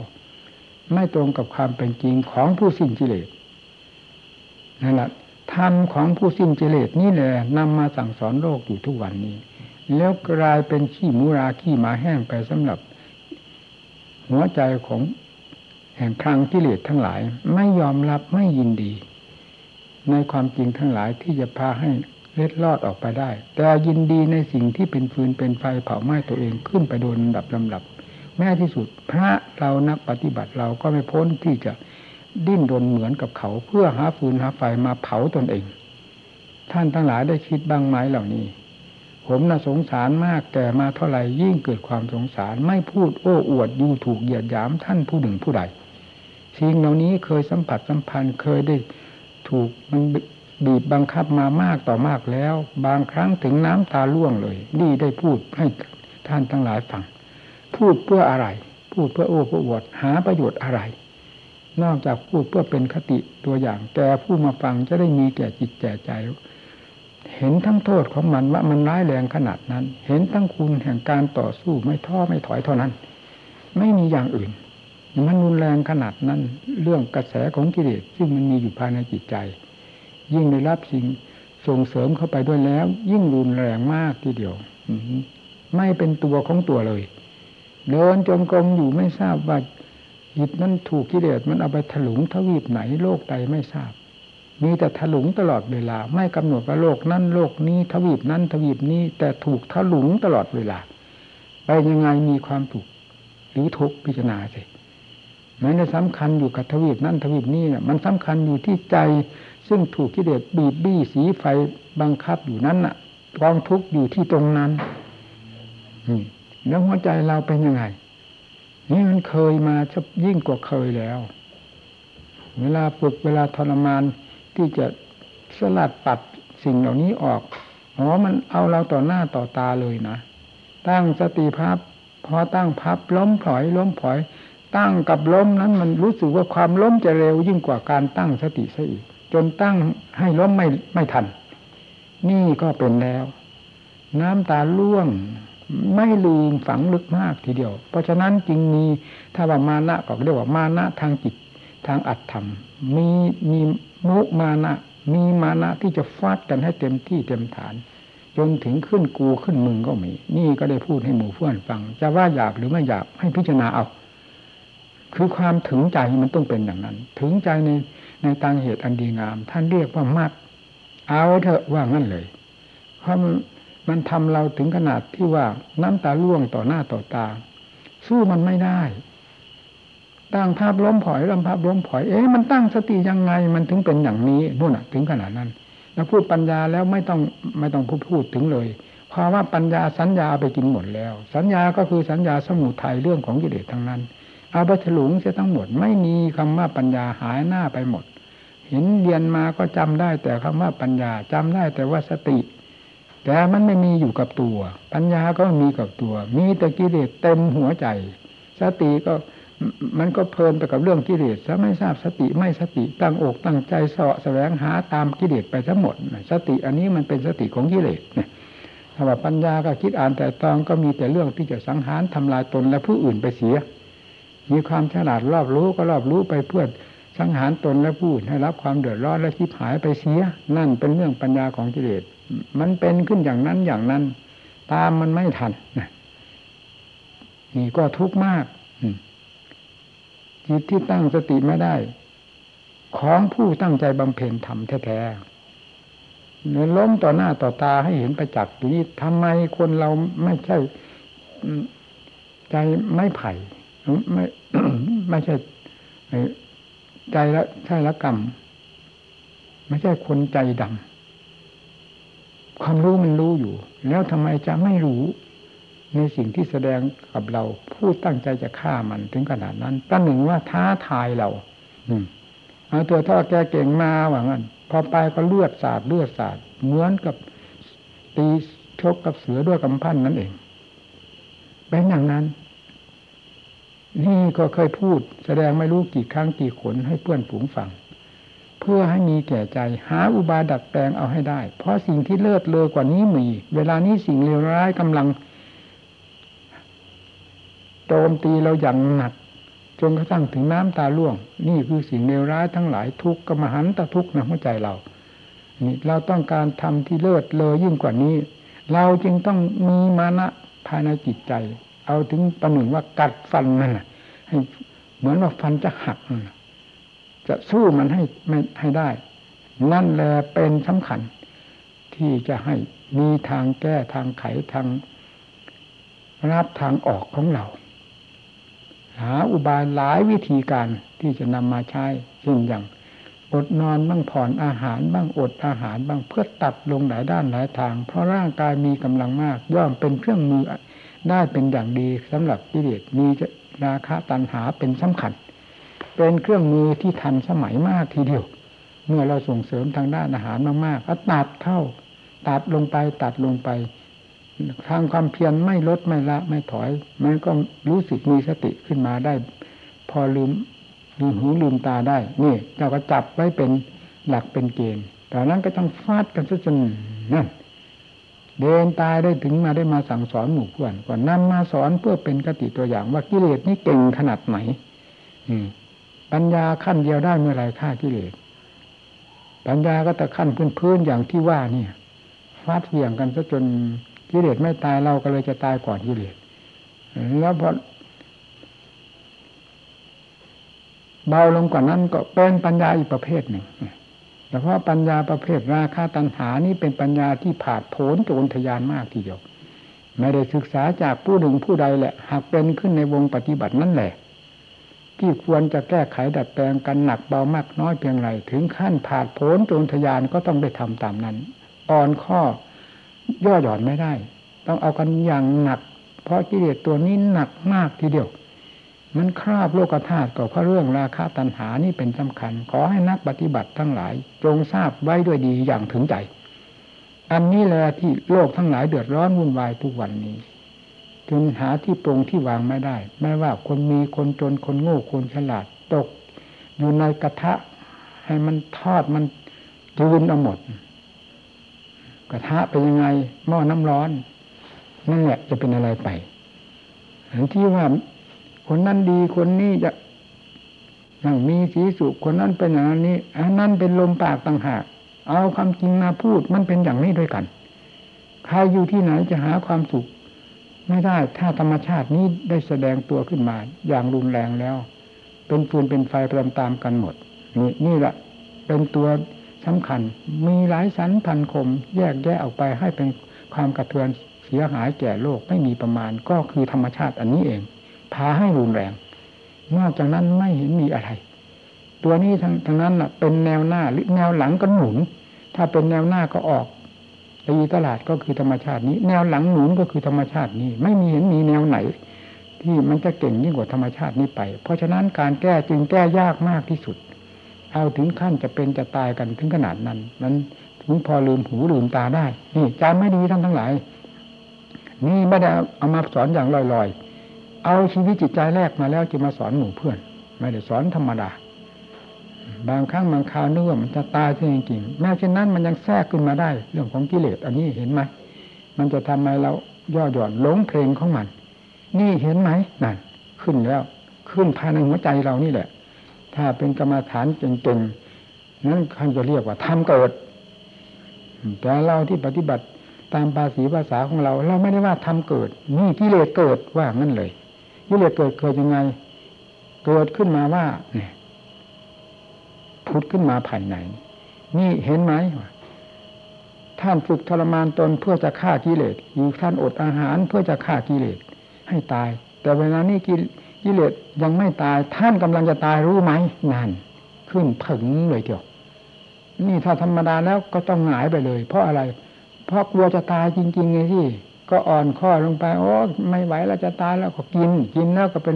ไม่ตรงกับความเป็นจริงของผู้สิ้นกิเลสนั่นแหละธรรมของผู้สิ้นเจเลสนี่แหละนำมาสั่งสอนโลกอยู่ทุกวันนี้ แล้วกลายเป็นขี้มูราขี้หมาแห้งไปสำหรับ หัวใจของแห่งครังกิเลสทั้งหลาย ไม่ยอมรับไม่ยินดี ในความจริงทั้งหลายที่จะพาให้เล็ดลอดออกไปได้ แต่ยินดีในสิ่งที่เป็นฟืนเป็นไฟเผาไหม้ตัวเองขึ้นไปโดนลำดับลำดับ แม้ที่สุดพระเรานักปฏิบัติเราก็ไม่พ้นที่จะดิ้นรนเหมือนกับเขาเพื่อหาฟืนหาไฟมาเผาตนเอง ท่านทั้งหลายได้คิดบ้างไหมเหล่านี้ ผมน่ะสงสารมากแต่มาเท่าไหร่ยิ่งเกิดความสงสารไม่พูดโอ้อวดดูถูกเหยียดหยามท่านผู้หนึ่งผู้ใดสิ่งเหล่านี้เคยสัมผัสสัมพันธ์เคยได้ ถูกมันบีบบังคับมามากต่อมากแล้ว บางครั้งถึงน้ำตาล่วงเลย นี่ได้พูดให้ท่านทั้งหลายฟัง พูดเพื่ออะไร พูดเพื่อโอ้เพื่ออวดหาประโยชน์อะไร นอกจากพูดเพื่อเป็นคติตัวอย่างแก่ผู้มาฟังจะได้มีแก่จิตแก่ใจ เห็นทั้งโทษของมันว่ามันร้ายแรงขนาดนั้น เห็นทั้งคุณแห่งการต่อสู้ไม่ท้อไม่ถอยเท่านั้น ไม่มีอย่างอื่น มันรุนแรงขนาดนั้น เรื่องกระแสของกิเลสซึ่งมันมีอยู่ภายในจิตใจ ยิ่งได้รับสิ่งส่งเสริมเข้าไปด้วยแล้ว ยิ่งรุนแรงมากทีเดียวไม่เป็นตัวของตัวเลย เดินจงกรมอยู่ไม่ทราบว่าจิตนั้นถูกกิเลสมันเอาไปถลุงทวีปไหนโลกใดไม่ทราบ มีแต่ถลุงตลอดเวลา ไม่กำหนดว่าโลกนั้นโลกนี้ทวีปนั้นทวีปนี้ แต่ถูกถลุงตลอดเวลาไปยังไงมีความถูกหรือทุกพิจารณาสิ มันได้สำคัญอยู่กับทวีปนั่นทวีปนี้เนี่ยมันสำคัญอยู่ที่ใจ ซึ่งถูกกิเลสบีบบี้สีไฟบังคับอยู่นั้นน่ะกองทุกข์อยู่ที่ตรงนั้นแล้วหัวใจเราเป็นยังไง นี่มันเคยมาชบยิ่งกว่าเคยแล้ว เวลาฝึกเวลาทรมานที่จะสลัดปัดสิ่งเหล่านี้ออกอ๋อมันเอาเราต่อหน้าต่อตาเลยนะ ตั้งสติพับพอตั้งพับล้มถอยล้มถอย ตั้งกับล้มนั้นมันรู้สึกว่าความล้มจะเร็วยิ่งกว่าการตั้งสติซะอีก จนตั้งให้ล้มไม่ไม่ทัน นี่ก็เป็นแล้ว น้ำตาล่วงไม่ลืมฝังลึกมากทีเดียว เพราะฉะนั้นจึงมีถ้าว่ามานะก็เรียกว่ามานะทางจิตทางอัตธรรม มีมีมุมานะ มีมานะที่จะฟาดกันให้เต็มที่เต็มฐาน จนถึงขึ้นกูขึ้นมึงก็มี นี่ก็ได้พูดให้หมู่เพื่อนฟัง จะว่าหยาบหรือไม่หยาบให้พิจารณาเอา คือความถึงใจมันต้องเป็นอย่างนั้น ถึงใจในในทางเหตุอันดีงาม ท่านเรียกว่ามัดเอาเถอะว่างั้นเลย เพราะมันทำเราถึงขนาดที่ว่าน้ำตาล่วงต่อหน้าต่อตา สู้มันไม่ได้ ตั้งภาพล้มผอยลำภาพล้มผอย เอ๊ะมันตั้งสติยังไง มันถึงเป็นอย่างนี้นู่นอะ ถึงขนาดนั้นแล้วพูดปัญญาแล้วไม่ต้องไม่ต้องพูดพูดถึงเลย เพราะว่าปัญญาสัญญาไปกินหมดแล้ว สัญญาก็คือสัญญาสมุทัยเรื่องของกิเลสทั้งนั้น เอาไปฉลุงเสียทั้งหมด ไม่มีคำว่าปัญญาหายหน้าไปหมด เห็นเรียนมาก็จำได้แต่คำว่าปัญญาจำได้แต่ว่าสติ แต่มันไม่มีอยู่กับตัว ปัญญาก็มีกับตัว มีแต่กิเลสเต็มหัวใจ สติก็มันก็เพลินไปกับเรื่องกิเลสซะไม่ทราบสติไม่สติตั้งอกตั้งใจเสาะแสวงหาตามกิเลสไปทั้งหมด สติอันนี้มันเป็นสติของกิเลสเนี่ยถ้าว่าปัญญาก็คิดอ่านแต่ตองก็มีแต่เรื่องที่จะสังหารทำลายตนและผู้อื่นไปเสีย มีความฉลาดรอบรู้ก็รอบรู้ไปเพื่อสังหารตนและผู้ให้รับความเดือดร้อนและคิดหายไปเสีย นั่นเป็นเรื่องปัญญาของกิเลสมันเป็นขึ้นอย่างนั้นอย่างนั้น ตามมันไม่ทันนี่ก็ทุกข์มากจิตที่ตั้งสติไม่ได้ ของผู้ตั้งใจบำเพ็ญธรรมแท้ๆเนื้อล้มต่อหน้าต่อตาให้เห็นประจักษ์อยู่นี่ทำไมคนเราไม่ใช่ใจไม่ไผ่ ไม่ไม่ใช่ใจละใช่ละกรรม ไม่ใช่คนใจดำความรู้มันรู้อยู่ แล้วทำไมจะไม่รู้ในสิ่งที่แสดงกับเราพูดตั้งใจจะฆ่ามันถึงขนาดนั้นตั้งหนึ่งว่าท้าทายเรา อืมเอาตัวท่อแกเก่งมาว่างั้นพอไปก็เลือดสาดเลือดสาดเหมือนกับตีชกกับเสือด้วยกำพันนั่นเองเป็นอย่างนั้น นี่ก็เคยพูดแสดงไม่รู้กี่ครั้งกี่ขนให้เพื่อนฝูงฟัง เพื่อให้มีแก่ใจหาอุบายดัดแปลงเอาให้ได้ เพราะสิ่งที่เลิศเลอกว่านี้มี เวลานี้สิ่งเลวร้ายกำลังโจมตีเราอย่างหนักจนกระทั่งถึงน้ำตาล่วง นี่คือสิ่งเลวร้ายทั้งหลายทุกกรรมหันตะทุกในหัวใจเรา นี่เราต้องการทำที่เลิศเลอยิ่งกว่านี้ เราจึงต้องมีมานะภายในจิตใจ เอาถึงประหนึ่งว่ากัดฟันนั่นให้เหมือนว่าฟันจะหักจะสู้มันให้ไม่ให้ได้ นั่นแหละเป็นสำคัญ ที่จะให้มีทางแก้ทางไขทางรับทางออกของเรา หาอุบายหลายวิธีการที่จะนำมาใช้เช่นอย่าง อดนอนบ้างผ่อนอาหารบ้างอดอาหารบ้างเพื่อตัดลงหลายด้านหลายทาง เพราะร่างกายมีกำลังมาก ย่อมเป็นเครื่องมือ ได้เป็นอย่างดีสำหรับกิเลสมีราคะตัณหาเป็นสำคัญ เป็นเครื่องมือที่ทันสมัยมากทีเดียว เมื่อเราส่งเสริมทางด้านอาหารมากๆก็ตัดเข้า ตัดลงไปตัดลงไป ทางความเพียรไม่ลดไม่ละไม่ถอย มันก็รู้สึกมีสติขึ้นมาได้ พอลืมลืมหูลืมตาได้ นี่เราก็จับไว้เป็นหลักเป็นเกณฑ์แต่นั้นก็ต้องฟาดกันซะจนนั่น เดินตายได้ถึงมาได้มาสั่งสอนหมู่เพื่อนก่อนนำมาสอนเพื่อเป็นกติตัวอย่างว่ากิเลสนี่เก่งขนาดไหนปัญญาขั้นเดียวได้เมื่อไรฆ่ากิเลสปัญญาก็แต่ขั้นพื้นๆอย่างที่ว่าเนี่ยฟาดเหวี่ยงกันซะจนกิเลสไม่ตายเราก็เลยจะตายก่อนกิเลสแล้วพอเบาลงกว่านั้นก็เป็นปัญญาอีกประเภทหนึ่ง แต่เพราะปัญญาประเภทราคาตัณหานี่เป็นปัญญาที่ผาดโผนโจรทยานมากทีเดียว ไม่ได้ศึกษาจากผู้หนึ่งผู้ใดแหละ หากเป็นขึ้นในวงปฏิบัตินั่นแหละ ที่ควรจะแก้ไขดัดแปลงกันหนักเบามากน้อยเพียงไรถึงขั้นผาดโผนโจนทยานก็ต้องได้ทำตามนั้น อ่อนข้อย่อหย่อนไม่ได้ ต้องเอากันอย่างหนัก เพราะกิเลสตัวนี้หนักมากทีเดียว มันคราบโลกธาตุก็เพราะเรื่องราคะตัณหานี่เป็นสำคัญ ขอให้นักปฏิบัติทั้งหลาย จงทราบไว้ด้วยดีอย่างถึงใจ อันนี้แหละที่โลกทั้งหลายเดือดร้อนวุ่นวายทุกวันนี้จนหาที่ปรงที่วางไม่ได้ ไม่ว่าคนมีคนจนคนโง่คนฉลาดตก อยู่ในกระทะ ให้มันทอดมันจืนเอาหมด กระทะเป็นยังไงหม้อน้ำร้อนนั่นแหละจะเป็นอะไรไปที่ว่า คนนั้นดีคนนี้จะนั่งมีสีสุขคนนั้นเป็นอย่างนี้อันนั้นเป็นลมปากต่างหาก เอาความจริงมาพูดมันเป็นอย่างนี้ด้วยกัน ใครอยู่ที่ไหนจะหาความสุข ไม่ได้ถ้าธรรมชาตินี้ได้แสดงตัวขึ้นมา อย่างรุนแรงแล้ว เป็นฟืนเป็นไฟตามตามกันหมด นี่นี่แหละเป็นตัวสำคัญ มีหลายสันพันคม แยกแยะออกไปให้เป็นความกระเทือนเสียหายแก่โลกไม่มีประมาณก็คือธรรมชาติอันนี้เอง พาให้รุนแรง นอกจากนั้นไม่เห็นมีอะไร ตัวนี้ทั้งทั้งนั้นเป็นแนวหน้าหรือแนวหลังก็หนุน ถ้าเป็นแนวหน้าก็ออกตีตลาดก็คือธรรมชาตินี้ แนวหลังหนุนก็คือธรรมชาตินี้ ไม่มีเห็นมีแนวไหน ที่มันจะเก่งยิ่งกว่าธรรมชาตินี้ไป เพราะฉะนั้นการแก้จึงแก้ยากมากที่สุด เอาถึงขั้นจะเป็นจะตายกันถึงขนาดนั้นมันถึงพอลืมหูลืมตาได้ นี่จำไม่ดีท่านทั้งหลาย นี่ไม่ได้เอามาสอนอย่างลอยๆ เอาชีวิตจิตใจแรกมาแล้วจะมาสอนหมู่เพื่อน ไม่ได้สอนธรรมดา บางครั้งบางคราวนึกว่ามันจะตายจริงๆแม้เช่นนั้นมันยังแทรกขึ้นมาได้ เรื่องของกิเลสอันนี้เห็นไหมมันจะทำให้เราย่อหย่อนหลงเพลงของมัน นี่เห็นไหมนั่นขึ้นแล้ว ขึ้นภายในหัวใจเรานี่แหละ ถ้าเป็นกรรมฐานเก่งๆนั้นเขาจะเรียกว่าทำเกิด แต่เราที่ปฏิบัติตามภาษีภาษาของเรา เราไม่ได้ว่าทำเกิด นี่กิเลสเกิดว่างั้นเลย กิเลสเกิดเกิดยังไง เกิดขึ้นมาว่าเนี่ยพุดขึ้นมาภายใน นี่เห็นไหมท่านฝึกทรมานตนเพื่อจะฆ่ากิเลสอยู่ท่านอดอาหารเพื่อจะฆ่ากิเลสให้ตาย แต่เวลานี้กิเลสยังไม่ตาย ท่านกำลังจะตายรู้ไหมนั่นขึ้นผึ่งเลยเดียวนี่ถ้าธรรมดาแล้วก็ต้องหงายไปเลย เพราะอะไร เพราะกลัวจะตายจริงๆไงที่ ก็อ่อนข้อลงไป โอ้ไม่ไหวแล้วจะตายแล้วก็กิน กินแล้วก็เป็น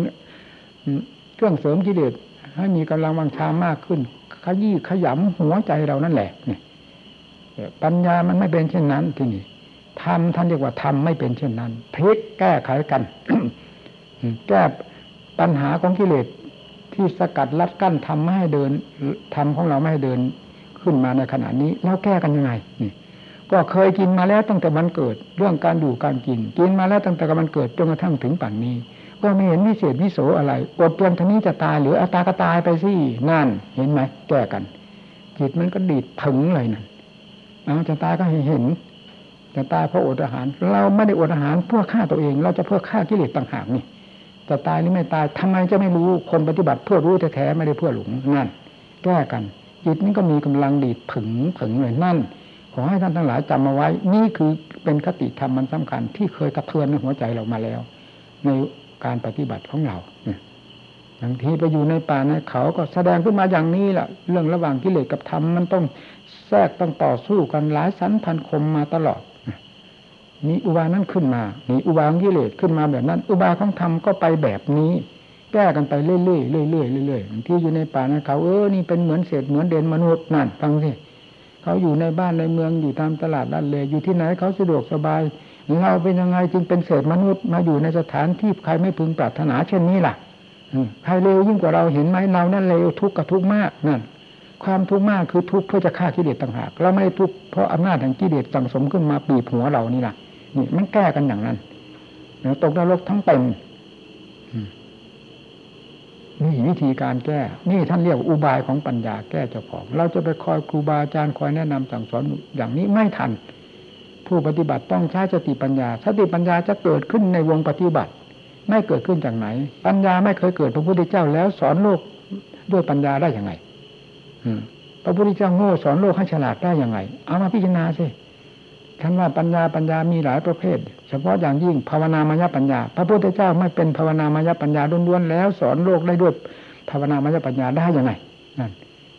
เครื่องเสริมกิเลสให้มีกำลังวังชามากขึ้น ขยี้ขยำหัวใจเรานั่นแหละนี่ปัญญามันไม่เป็นเช่นนั้นที่นี่ทำท่านเรียกว่าทำไม่เป็นเช่นนั้นพลิกแก้ไขกันแก้ปัญหาของกิเลสที่สกัดลัดกั้นทำไม่ให้เดินทำของเราไม่ให้เดินขึ้นมาในขณะนี้ แล้วแก้กันยังไงนี่ ก็เคยกินมาแล้วตั้งแต่มันเกิด เรื่องการดูการกิน กินมาแล้วตั้งแต่มันเกิดจนกระทั่งถึงป่านนี้ ก็ไม่เห็นวิเศษวิโสอะไรอดเพียงท่านี้จะตายหรืออาตากตายไปสินั่น เห็นไหมแก้กันจิตมันก็ดีดถึงเลยนั่นเอาจะตายก็เห็นจะตายเพราะอดอาหาร เราไม่ได้อดอาหารเพื่อฆ่าตัวเอง เราจะเพื่อฆ่ากิเลสต่างหากนี่จะตายหรือไม่ตายทำไมจะไม่รู้คนปฏิบัติเพื่อรู้แท้ๆไม่ได้เพื่อหลงนั่นแก้กันจิตนี้ก็มีกำลังดีดผึงผึงเลยนั่น ขอให้ท่านทั้งหลายจำมาไว้ นี่คือเป็นคติธรรมมันสำคัญ ที่เคยกระเทือนในหัวใจเรามาแล้ว ในการปฏิบัติของเราบางทีไปอยู่ในป่าในเขาก็แสดงขึ้นมาอย่างนี้แหละเรื่องระหว่างกิเลสกับธรรมมันต้องแทรกต้องต่อสู้กันหลายสันพันคมมาตลอดมีอุบานั้นขึ้นมามีอุบาของกิเลสขึ้นมาแบบนั้น อุบาของธรรมก็ไปแบบนี้ แก้กันไปเรื่อยๆเรื่อยๆเรื่อยๆที่อยู่ในป่าในเขา เออนี่เป็นเหมือนเศษเหมือนเด่นมนุษย์นั่นฟังสิ เขาอยู่ในบ้านในเมืองอยู่ตามตลาดนัดเลยอยู่ที่ไหนเขาสะดวกสบาย เราเป็นยังไงจึงเป็นเศษมนุษย์มาอยู่ในสถานที่ใครไม่พึงปรารถนาเช่นนี้ล่ะใครเลวยิ่งกว่าเราเห็นไหมเรานั่นเลวทุกข์กับทุกข์มากนั่นความทุกข์มากคือทุกข์เพื่อจะฆ่ากิเลสต่างหากเราไม่ทุกข์เพราะอำนาจแห่งกิเลสสั่งสมขึ้นมาปีบหัวเรานี่ล่ะนี่มันแก้กันอย่างนั้นตกนรกทั้งเป็น นี่วิธีการแก้ นี่ท่านเรียกอุบายของปัญญาแก้เจ้าของ เราจะไปคอยครูบาอาจารย์คอยแนะนำสั่งสอนอย่างนี้ไม่ทัน ผู้ปฏิบัติต้องใช้สติปัญญา สติปัญญาจะเกิดขึ้นในวงปฏิบัติ ไม่เกิดขึ้นจากไหน ปัญญาไม่เคยเกิดพระพุทธเจ้าแล้วสอนโลกด้วยปัญญาได้อย่างไงพระพุทธเจ้าโง่สอนโลกให้ฉลาดได้อย่างไง เอามาพิจารณาสิ ท่านว่าปัญญาปัญญามีหลายประเภท เฉพาะอย่างยิ่งภาวนามายปัญญา พระพุทธเจ้าไม่เป็นภาวนามายปัญญาล้วนๆแล้ว สอนโลกได้ด้วยภาวนามยปัญญาได้ยังไงนั่น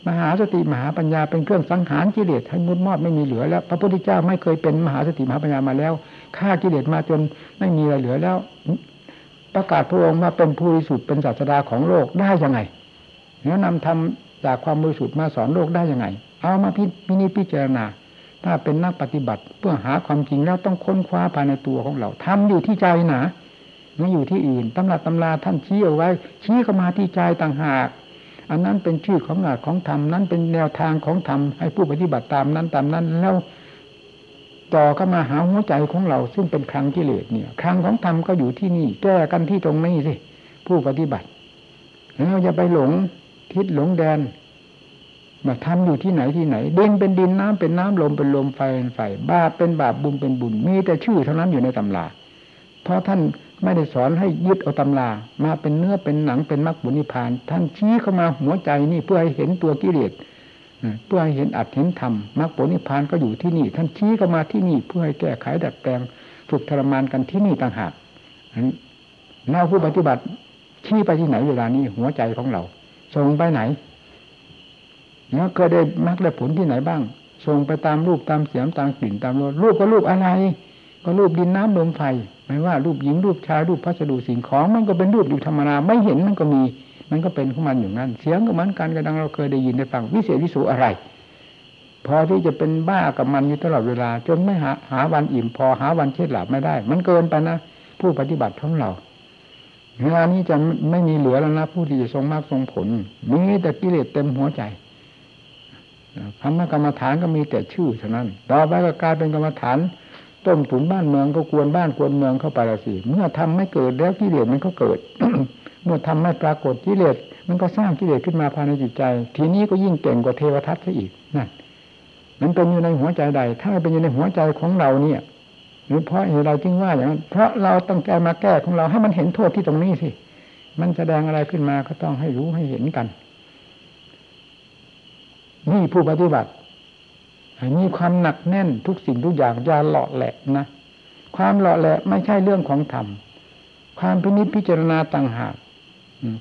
มหาสติมหาปัญญาเป็นเครื่องสังหารกิเลสให้มุดมอดไม่มีเหลือแล้ว พระพุทธเจ้าไม่เคยเป็นมหาสติมหาปัญญามาแล้วฆ่ากิเลสมาจนไม่มีอะไรเหลือแล้ว ประกาศพระองค์ว่าเป็นผู้บริสุทธิ์เป็นศาสดาของโลกได้ยังไงแล้วนำทำจากความบริสุทธิ์มาสอนโลกได้ยังไง เอามาพิพิจารณา ถ้าเป็นนักปฏิบัติเพื่อหาความจริงแล้วต้องค้นคว้าภายในตัวของเราทำอยู่ที่ใจนะไม่อยู่ที่อื่นตำราตำราท่านชี้เอาไว้ ชี้เข้ามาที่ใจต่างหาก อันนั้นเป็นชื่อของหลักของธรรมนั้นเป็นแนวทางของธรรมให้ผู้ปฏิบัติตามนั้นตามนั้นแล้วต่อเข้ามาหาหัวใจของเรา ซึ่งเป็นครังกิเลสเนี่ยครังของธรรมก็อยู่ที่นี่ แก้กันที่ตรงนี้สิผู้ปฏิบัติแล้วอย่าไปหลงทิศหลงแดน มาทำอยู่ที่ไหนที่ไหน ดินเป็นดินน้ำเป็นน้ำลมเป็นลมไฟเป็นไฟบาปเป็นบาปบุญเป็นบุญ มีแต่ชื่อเท่านั้นอยู่ในตำราเพราะท่านไม่ได้สอนให้ยึดเอาตำรามาเป็นเนื้อเป็นหนังเป็นมรรคบุญนิพพาน ท่านชี้เข้ามาหัวใจนี่เพื่อให้เห็นตัวกิเลสเพื่อให้เห็นอัตเห็นธรรมมรรคผลนิพพานก็อยู่ที่นี่ ท่านชี้เข้ามาที่นี่เพื่อให้แก้ไขดัดแปลงฝึกทรมานกันที่นี่ต่างหากเราผู้ปฏิบัติชี้ไปที่ไหนเวลานี้หัวใจของเราส่งไปไหน แล้วเคยได้มรรคได้ผลที่ไหนบ้างส่งไปตามรูปตามเสียงตามกลิ่นตามรสรูปก็รูปอะไร ก็รูปดินน้ำลมไฟไม่ว่ารูปหญิงรูปชายรูปพัสดุสิ่งของมันก็เป็นรูปอยู่ธรรมนาไม่เห็นมันก็มี มันก็เป็นของมันอยู่นั้น เสียงก็เหมือนกันกระดังเราเคยได้ยินได้ฟังวิเศษวิสูอะไร พอที่จะเป็นบ้ากับมันอยู่ตลอดเวลา จนไม่หาหาวันอิ่มพอหาวันเช็ดหลับไม่ได้ มันเกินไปนะผู้ปฏิบัติของเราเวลานี้จะไม่มีเหลือแล้วนะผู้ที่จะทรงมากทรงผลมีแต่กิเลสเต็มหัวใจ คำว่ากรรมฐานก็มีแต่ชื่อเท่านั้น ต่อไปก็กลายเป็นกรรมฐาน ต้มตุ๋นบ้านเมืองก็กวนบ้านกวนเมืองเข้าไปละสิ เมื่อทำไม่เกิดแล้วกิเลสมันก็เกิด เมื่อทำไม่ปรากฏกิเลสมันก็สร้างกิเลสขึ้นมาภายในจิตใจ ทีนี้ก็ยิ่งเก่งกว่าเทวทัตซะอีกนั่นมันเป็นอยู่ในหัวใจใด ถ้าเป็นอยู่ในหัวใจของเราเนี่ย หรือเพราะเหตุใดจึงว่าอย่างนั้น เพราะเราต้องแก้มาแก้ของเราให้มันเห็นโทษที่ตรงนี้สิ มันแสดงอะไรขึ้นมาก็ต้องให้รู้ให้เห็นกัน นี่ผู้ปฏิบัติมีความหนักแน่นทุกสิ่งทุกอย่างอย่าหล่อแหละนะ ความหล่อแหละไม่ใช่เรื่องของธรรม ความพินิจพิจารณาต่างหาก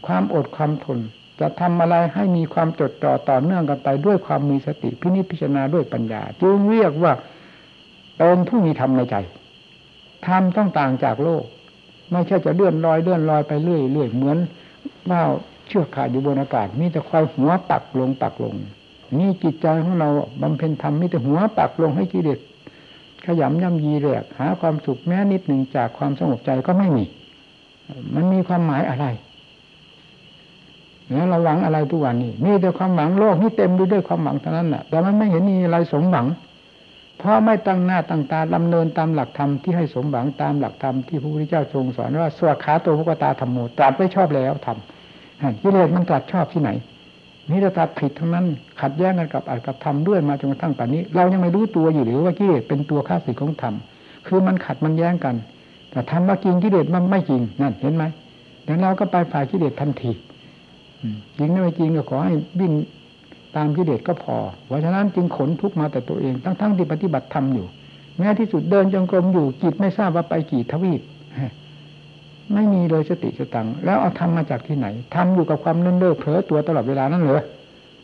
ความอดความทน จะทำอะไรให้มีความจดจ่อต่อเนื่องกันไปด้วยความมีสติพินิจพิจารณาด้วยปัญญา จึงเรียกว่าเป็นผู้มีธรรมในใจธรรมต้องต่างจากโลก ไม่ใช่จะเลื่อนลอยเลื่อนลอยไปเรื่อยเรื่อยเหมือนว่าเชือกขาดอยู่บนอากาศ มีแต่ความหัวปักลงปักลง นี่จิตใจของเราบำเพ็ญธรรมมิแต่หัวปักลงให้กิเลสขยำย่ำยีแรกหาความสุขแม้นิดหนึ่งจากความสงบใจก็ไม่มี มันมีความหมายอะไรแล้วเราหวังอะไรทุกวันนี้มีแต่ความหวังโลกนี่เต็มไปด้วยความหวังเท่านั้นแหะแต่มันไม่เห็นมีอะไรสมหวัง เพราะไม่ตั้งหน้าตั้งตาดำเนินตามหลักธรรมที่ให้สมหวังตามหลักธรรมที่พระพุทธเจ้าทรงสอนว่าสวขาตัวพระกตาธรรมโมตรัสไว้ชอบแล้วทำกิเลสมันตรัสชอบที่ไหน นี่จะตัดผิดทั้งนั้น ขัดแย้งกันกับอัตกับธรรมด้วยมาจนกระทั่งป่านนี้ เรายังไม่รู้ตัวอยู่หรือว่ากิเลสเป็นตัวข้าศึกของธรรมคือมันขัดมันแย้งกัน แต่ทำว่าจริงกิเลสมันไม่จริงนั่นเห็นไหมแล้วเราก็ไปฝ่ายกิเลสทันทีจริงไม่จริงก็ขอให้วิ่งตามกิเลสก็พอ เพราะฉะนั้นจึงขนทุกมาแต่ตัวเองทั้งๆที่ปฏิบัติธรรมอยู่แม้ที่สุดเดินจงกรมอยู่จิตไม่ทราบว่าไปกี่ทวีป ไม่มีเลยสติสตังแล้วเอาทำมาจากที่ไหนทำอยู่กับความเนิ่นเล่อเผลอตัวตลอดเวลานั่นเหรอ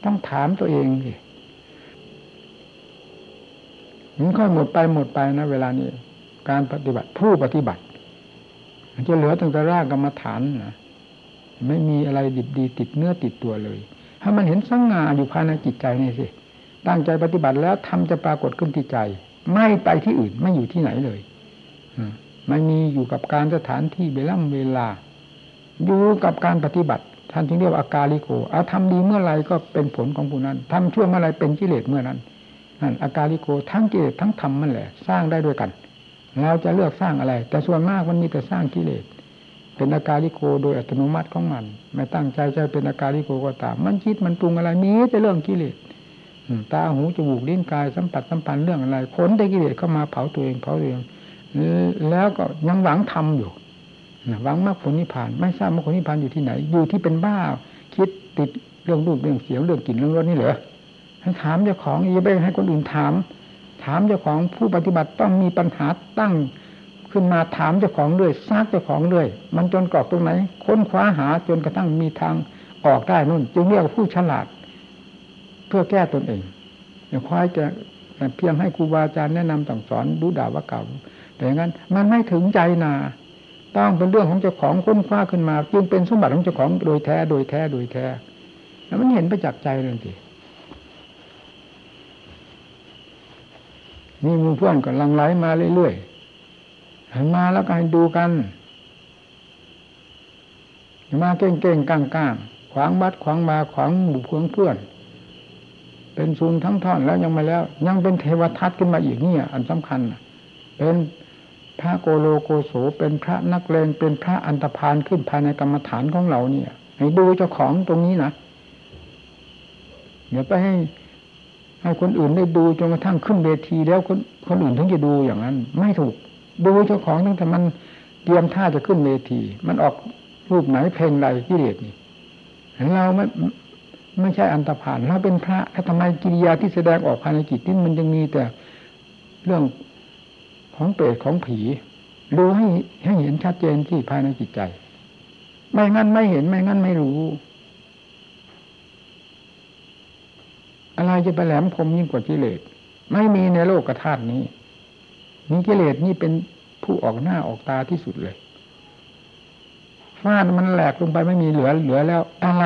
ต้องถามตัวเองสิมันค่อยหมดไปหมดไปนะ เวลานี้ การปฏิบัติผู้ปฏิบัติมันจะเหลือตั้งแต่รางกรรมฐานนะไม่มีอะไรดิบดี ติดเนื้อติดตัวเลย ถ้ามันเห็นสังงาอยู่ภายในจิตใจนี่สิตั้งใจปฏิบัติแล้วทำจะปรากฏขึ้นที่ใจ ไม่ไปที่อื่นไม่อยู่ที่ไหนเลย ไม่มีอยู่กับการสถานที่เวลาเวลา อยู่กับการปฏิบัติ ท่านจึงเรียกว่าอากาลิโกอาทำดีเมื่อไรก็เป็นผลของผู้นั้นทำชั่วเมื่อไรเป็นกิเลสเมื่อนั้นนั่นอากาลิโกทั้งกิเลสทั้งธรรมมันแหละ สร้างได้ด้วยกัน เราจะเลือกสร้างอะไร แต่ส่วนมากมันมีแต่สร้างกิเลสเป็นอากาลิโกโดยอัตโนมัติของมัน ไม่ตั้งใจจะเป็นอากาลิโกก็ตาม มันคิดมันปรุงอะไรมีแต่เรื่องกิเลสตาหูจมูกลิ้นกายสัมผัสสัมพันธ์เรื่องอะไรผลได้กิเลสเข้ามาเผาตัวเองเผาตัวเอง แล้วก็ยังหวังทำอยู่หวังมรรคผลนิพพาน ไม่ทราบมรรคผลนิพพานอยู่ที่ไหน อยู่ที่เป็นบ้า คิดติดเรื่องรูปเรื่องเสียงเรื่องกลิ่นเรื่องรสนี่เหรอให้ถามเจ้าของอย่าไปให้คนอื่นถาม ถามเจ้าของผู้ปฏิบัติต้องมีปัญหาตั้งขึ้นมาถามเจ้าของด้วยซักเจ้าของด้วย มันจนกรอกตรงไหน ค้นคว้าหาจนกระทั่งมีทางออกได้นู่น จึงเรียกว่าผู้ฉลาด เพื่อแก้ตนเองอย่าคอยจะเพียงให้ครูบาอาจารย์แนะนำสั่งสอนดูด่าว่าเก่า แต่อย่างนั้นมันไม่ถึงใจนาต้องเป็นเรื่องของเจ้าของค้นคว้าขึ้นมา จึงเป็นสมบัติของเจ้าของโดยแท้โดยแท้โดยแท้แล้วมันเห็นไปจากใจเลยทีนี่มูเพื่อนก็ลังไหลมาเรื่อยๆมาแล้วก็ให้ดูกันมาเก่งๆก้างๆขวางบัดขวางมาขวางหมู่เพื่อนเพื่อน เป็นซูนทั้งท่อนแล้วยังม่แล้ว ยังเป็นเทวทัตขึ้นมาอีกนี่อันสำคัญเป็น พระโกโลโกโสเป็นพระนักเลงเป็นพระอันตรพานขึ้นภายในกรรมฐานของเราเนี่ย ให้ดูเจ้าของตรงนี้นะเดี๋ยวไปให้ให้คนอื่นได้ดูจนกระทั่งขึ้นเวทีแล้วคนคนอื่นถึงจะดูอย่างนั้น ไม่ถูก ดูเจ้าของตั้งแต่มันเตรียมท่าจะขึ้นเวที มันออกรูปไหนเพลงใดกิเลสนี่เราไม่ไม่ใช่อันตรพานเราเป็นพระทำไมกิริยาที่แสดงออกภายในจิตนี่มันยังมีแต่เรื่อง ของเปรตของผีดูให้ให้เห็นชัดเจนที่ภายในจิตใจ ไม่งั้นไม่เห็นไม่งั้นไม่รู้ อะไรจะไปแหลมคมยิ่งกว่ากิเลสไม่มีในโลกธาตุนี้มีกิเลสนี่เป็นผู้ออกหน้าออกตาที่สุดเลยฟาดมันแหลกลงไปไม่มีเหลือเหลือแล้วอะไร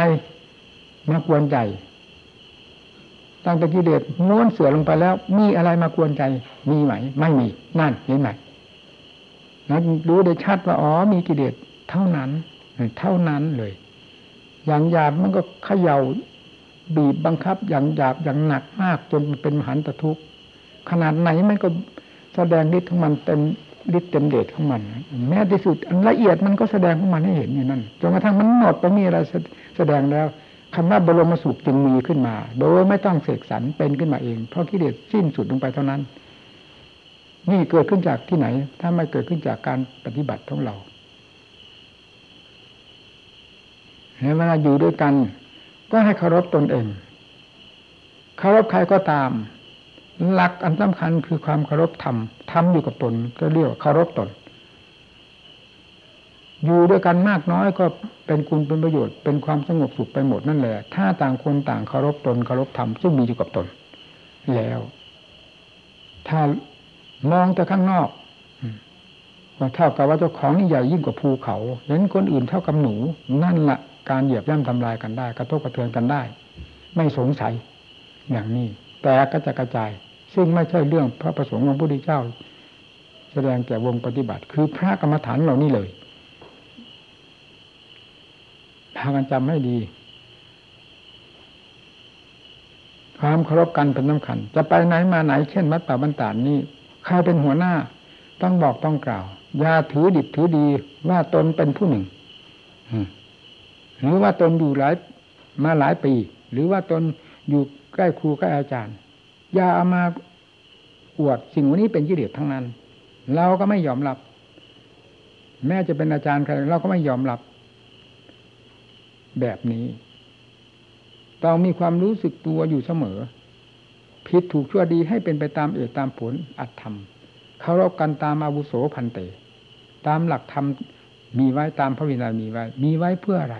มากวนใจ ตั้งแต่กิเลสม้วนเสือลงไปแล้ว มีอะไรมากวนใจ มีไหม ไม่มี นั่นเห็นไหมนั้นรู้ได้ชัดว่าอ๋อมีกิเลสเท่านั้น เท่านั้นเลย อย่างหยาบมันก็เขย่าบีบบังคับ อย่างหยาบอย่างหนักมากจนเป็นมหันตทุกข์ขนาดไหนมันก็แสดงฤทธิ์ของมันเต็มฤทธิ์เต็มเดชของมัน แม้ที่สุดอันละเอียดมันก็แสดงของมันให้เห็นอย่างนั้นจนกระทั่งมันหมดไปมีอะไรแสดงแล้ว คำว่าบรมสุขจึงมีขึ้นมา โดยไม่ต้องเสกสรรเป็นขึ้นมาเอง เพราะกิเลสสิ้นสุดลงไปเท่านั้น นี่เกิดขึ้นจากที่ไหน ถ้าไม่เกิดขึ้นจากการปฏิบัติของเราเวลาอยู่ด้วยกัน ก็ให้เคารพตนเองเคารพใครก็ตาม หลักอันสำคัญคือความเคารพธรรมธรรมอยู่กับตนก็เรียกว่าเคารพตน อยู่ด้วยกันมากน้อยก็เป็นคุณเป็นประโยชน์เป็นความสงบสุขไปหมดนั่นแหละ ถ้าต่างคนต่างเคารพตนเคารพธรรมซึ่งมีอยู่กับตน แล้ว ถ้ามองแต่ข้างนอกว่าเท่ากับว่าเจ้าของนี่ใหญ่ยิ่งกว่าภูเขาเห็นคนอื่นเท่ากับหนู นั่นละการเหยียบย่ำทำลายกันได้ กระทบกระเทือนกันได้ ไม่สงสัย อย่างนี้ แต่ก็จะกระจาย ซึ่งไม่ใช่เรื่องพระประสงค์ของพระพุทธเจ้า แสดงแก่วงปฏิบัติ คือพระกรรมฐานเหล่านี้เลยพากันจำให้ดี ความเคารพกันเป็นสำคัญ จะไปไหนมาไหนเช่นวัดป่าบรรดานี่ใครเป็นหัวหน้า ต้องบอกต้องกล่าวอย่าถือดิบถือดีว่าตนเป็นผู้หนึ่งหรือว่าตนอยู่หลายมาหลายปี หรือว่าตนอยู่ใกล้ครูใกล้อาจารย์อย่าเอามาอวดสิ่งวันนี้เป็นกิเลสทั้งนั้น เราก็ไม่ยอมรับ แม้จะเป็นอาจารย์ใครเราก็ไม่ยอมรับ แบบนี้ต้องมีความรู้สึกตัวอยู่เสมอ ผิดถูกชั่วดีให้เป็นไปตามเอกตามผลอัตธรรมเคารพกันตามอาวุโสพันเต ตามหลักธรรมมีไว้ตามพระวินัยมีไว้ มีไว้เพื่ออะไร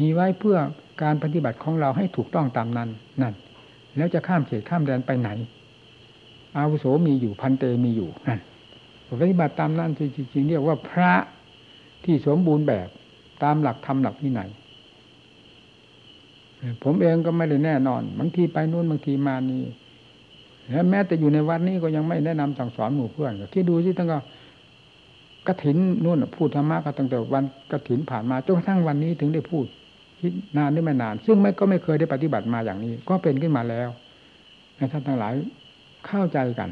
มีไว้เพื่อการปฏิบัติของเราให้ถูกต้องตามนั้นนั่น แล้วจะข้ามเขตข้ามแดนไปไหน อาวุโสมีอยู่พันเตมีอยู่นั่นปฏิบัติตามนั้นจริงๆเรียกว่าพระที่สมบูรณ์แบบตามหลักธรรมหลักวินัย ผมเองก็ไม่ได้แน่นอนบางทีไปนู่นบางทีมานี่แล้วแม้แต่อยู่ในวัดนี้ก็ยังไม่แนะนำสั่งสอนหมู่เพื่อนก็คิดดูสิตั้งก็กระถินนู่นพูดธรรมะก็ตั้งแต่วันกระถินผ่านมาจนกระทั่งวันนี้ถึงได้พูดคิดนานได้ไม่นาน ซึ่งไม่ก็ไม่เคยได้ปฏิบัติมาอย่างนี้ ก็เป็นขึ้นมาแล้วท่านทั้งหลายเข้าใจกัน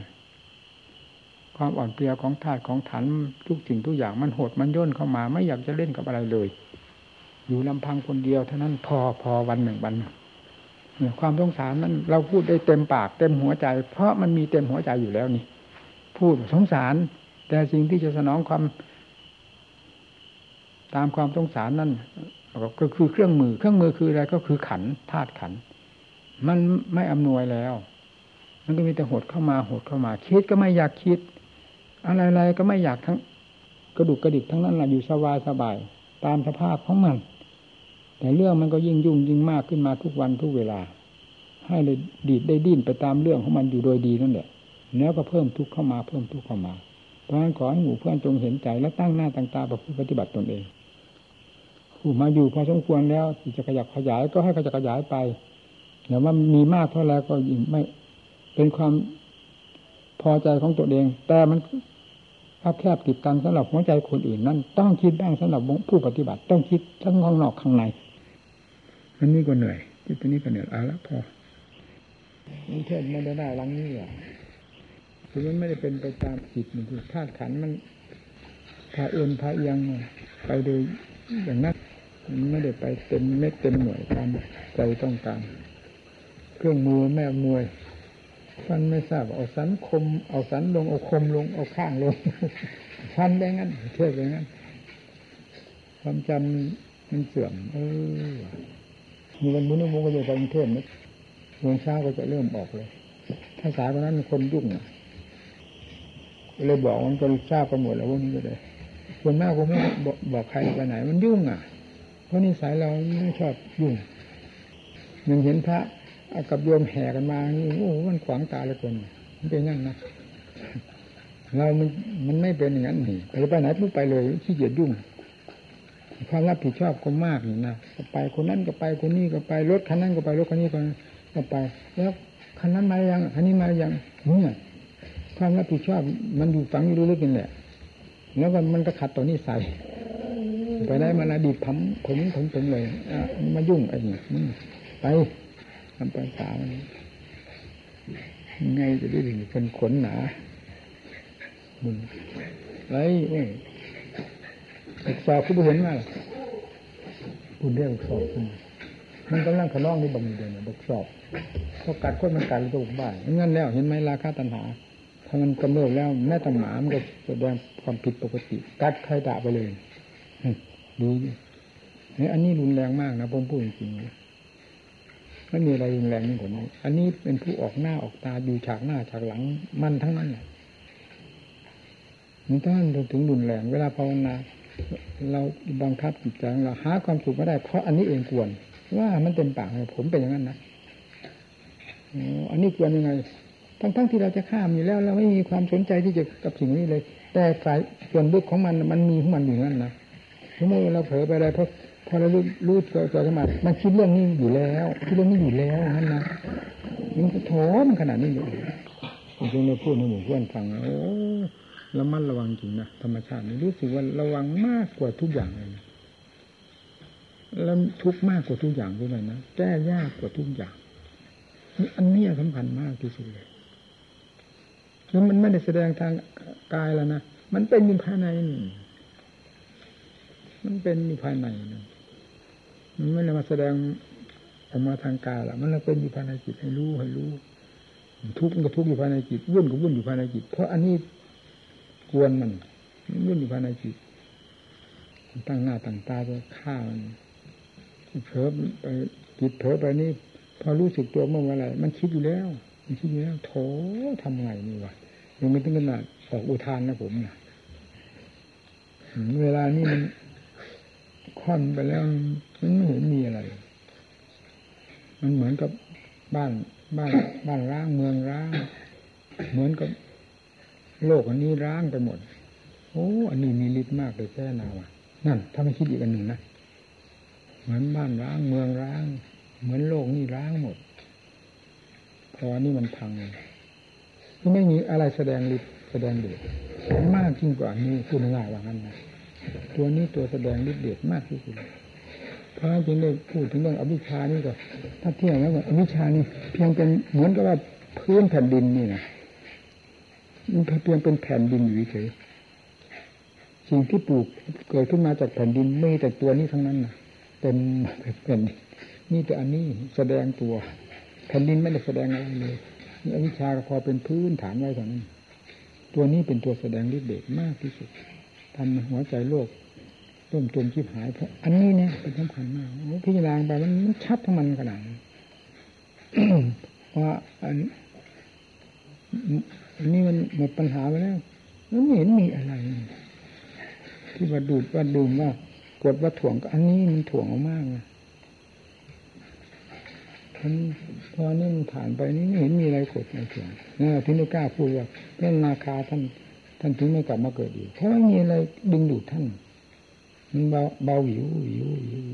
ความอ่อนเปลียของธาตุของฐานทุกสิ่งทุกอย่างมันหดมันย่นเข้ามา ไม่อยากจะเล่นกับอะไรเลย อยู่ลำพังคนเดียวเท่านั้นพอพอวันหนึ่งวันเนี่ยความสงสารนั้นเราพูดได้เต็มปากเต็มหัวใจ เพราะมันมีเต็มหัวใจอยู่แล้วนี่ พูดสงสาร แต่สิ่งที่จะสนองความ ตามความสงสารนั่นก็คือเครื่องมือ เครื่องมือคืออะไรก็คือขันธาตุขัน มันไม่อำนวยแล้ว มันก็มีแต่หดเข้ามาหดเข้ามา คิดก็ไม่อยากคิด อะไรๆก็ไม่อยากทั้ง กระดุกกระดิกทั้งนั้นแหละอยู่สบายสบายตามสภาพของมัน แต่เรื่องมันก็ยิ่งยุ่งยิ่งมากขึ้นมาทุกวันทุกเวลา ให้เลยดีดได้ดิ้นไปตามเรื่องของมันอยู่โดยดีนั่นแหละแล้วก็เพิ่มทุกข์เข้ามาเพิ่มทุกข์เข้ามาเพราะฉะนั้นขอให้หมู่เพื่อนจงเห็นใจและตั้งหน้าตั้งตาประพฤติปฏิบัติตนเองผู้มาอยู่พอสมควรแล้วที่จะขยับขยายก็ให้ขยับขยายไปแต่ว่ามีมากเท่าไรก็ยิ่งไม่ เป็นความพอใจของตัวเอง แต่มันคับแคบติดตันสำหรับหัวใจคนอื่นนั่นต้องคิดบ้างสำหรับผู้ปฏิบัติ ต้องคิดทั้งข้างนอกข้างใน อันนี้ก็เหนื่อยที่ตัวนี้ก็เหนื่อยเอาละพอนี่เทศไม่ได้ได้ลังนี้อะคือมันไม่ได้เป็นไปตามจิตมันคือธาตุขันมันพาเอ็นพาเอียงไปโดยอย่างนั้นมันไม่ได้ไปเต็มเม็ดเต็มหน่วยตามใจต้องการ เครื่องมือแม่มวยฟันไม่ทราบเอาสันคม เอาสันลงเอาคมลงเอาข้างลงฟันไปงั้นเทศไปงั้นความจำมันเสื่อม เออ มีวันบุญนุก็จะไปกรุงเทพนะเมืองเช้าก็จะเริ่มออกเลย ถ้าสายวันนั้นคนยุ่งเลยบอกมันก็ทราบกันหมดแล้วพวกนี้ก็เลยคนมากก็ไม่บอกใครไปไหน มันยุ่งอะ เพราะนิสัยเราไม่ชอบยุ่งยังเห็นพระกับโยมแห่กันมานี่โอ้มันขวางตาเลยคนมันเป็นอย่างนั้นเรามันมันไม่เป็นอย่างนั้นนี่ไปไปไหนปุ๊บไปเลยขี้เกียจยุ่ง ความรับผิดชอบก็มากนี่นะก็ไปคนนั้นก็ไปคนนี้ก็ไปรถคันนั้นก็ไปรถคันนี้ก็ไป แล้วคันนั้นมายังคันนี้มายังเนี่ยความรับผิดชอบมันอยู่ฝังอยู่ลึกๆนี่แหละแล้วก็มันก็ขัดต่อนิสัยไปได้มานาดีพัมผมผมผมเลยมายุ่งไอ้นี่ไปทำภาษามันไงจะได้ถึงคนขนหนาไรโอ้ย สอบคุณเห็นไหมคุณเรียกสอบคุณมันกำลังขนองนี่บางเดือนบกสอบพอกัดคนมันกัดตัวบ้านงั้นแล้วเห็นไหมราคาตัณหาถ้ามันกำเริบแล้วแม่ตหมามันก็แสดงความผิดปกติ กัดใครด่าไปเลยดูนี่อันนี้รุนแรงมากนะผมพูดจริงๆไม่มีอะไรรุนแรงนี่กว่านี้ อันนี้เป็นผู้ออกหน้าออกตาอยู่ฉากหน้าฉากหลังมันทั้งนั้นแหละมันท่านถึงรุนแรง เวลาภาวนา เราบังคับจิตใจของเราหาความสุขไม่ได้เพราะอันนี้เองกวนว่ามันเต็มปากเลยผมเป็นอย่างนั้นนะอันนี้กวนยังไง ทั้งๆทที่เราจะข้ามอยู่แล้ว เราไม่มีความสนใจที่จะกับสิ่งนี้เลย แต่ฝ่ายส่วนลึกของมันมันมีของมันอยู่นั่นนะสมมติเราเผลอไปอะไรเพราะพอเรารู้รู้ตัวตัวขึ้นมามันคิดเรื่องนี้อยู่แล้วคิดเรื่องนี้อยู่แล้วนั่นนะมันโถมันขนาดนี้อยู่จริงๆเราพูดให้หมู่เพื่อนฟังโอ้ ระมัดระวังจริงนะธรรมชาตินี่รู้สึกว่าระวังมากกว่าทุกอย่างเลยนะแล้วทุกมากกว่าทุกอย่างด้วยนะแก้ยากกว่าทุกอย่างนี่อันนี้สำคัญมากที่สุดเลยแล้วมันไม่ได้แสดงทางกายแล้วนะมันเป็นอยู่ภายในนี่มันเป็นอยู่ภายในนะมันไม่ได้มาแสดงออกมาทางกายละมันเป็นอยู่ภายในจิตให้รู้ให้รู้ทุกข์ก็ทุกข์อยู่ภายในจิตวุ่นก็วุ่นอยู่ภายในจิต เพราะอันนี้ กวนมันวุ่นอยู่ภายในจิตตั้งหน้าตั้งตาจะฆ่ามันเผลอไปจิตเผลอไปนี่พอรู้สึกตัวเมื่อไรมันคิดอยู่แล้ว มันคิดอยู่แล้วโถทำไงนี่วะยังไม่ถึงขนาดออกอุทานนะผมเนี่ยเวลานี้มันคว่ำไปแล้วมันไม่เห็นมีอะไร มันเหมือนกับบ้านบ้านบ้านร้างเมืองร้าง เหมือนกับ โลกอันนี้ร้างไปหมด โอ้อันนี้มีฤทธิ์มากเลยแค่นาวะนั่น ถ้าไม่คิดอีกอันหนึ่งนะเหมือนบ้านร้างเมืองร้าง เหมือนโลกนี่ร้างหมดพอนี่มันพังไม่มีอะไรแสดงฤทธิ์แสดงเดชมากยิ่งกว่านี้พูดง่ายว่างั้นนะตัวนี้ตัวแสดงฤทธิ์เดชมากที่สุดเพราะจึงได้พูดถึงเรื่องอวิชชานี่ก็ถ้าเทียบแล้วอวิชชานี่เพียงเป็นเหมือนกับว่าพื้นแผ่นดินนี่นะ มันเพียงเป็นแผ่นดินอยู่เฉยสิ่งที่ปลูกเกิดขึ้นมาจากแผ่นดินไม่แต่ตัวนี้ทั้งนั้นนะเต็มแผ่นนี่แต่อันนี้แสดงตัว แผ่นดินไม่ได้แสดงอะไรเลยนี่อวิชาพอเป็นพื้นฐานไว้เท่านั้นตัวนี้เป็นตัวแสดงฤทธิ์เดชมากที่สุดทำหัวใจโลกต้มตุนชิบหายเพราะอันนี้เนี่ยเป็นสำคัญมากพิจารณาไปมันมันชัดทั้งมันขนาดว่าอัน อันนี้มันหมดปัญหาไปแล้วแล้วไม่เห็นมีอะไร ที่ว่าดูดว่าดื่มว่ากดว่าถ่วงก็อันนี้มันถ่วงมากนะมันพอนี่มันผ่านไปนี่ไม่เห็นมีอะไรกดในถึงนี่ถึงไม่กล้าพูดว่าเรื่องนาคาท่าน ท่านถึงไม่กลับมาเกิดอีกเพราะไม่มีอะไรดึงดูดท่านมันเบาเบาหิวหิวหิว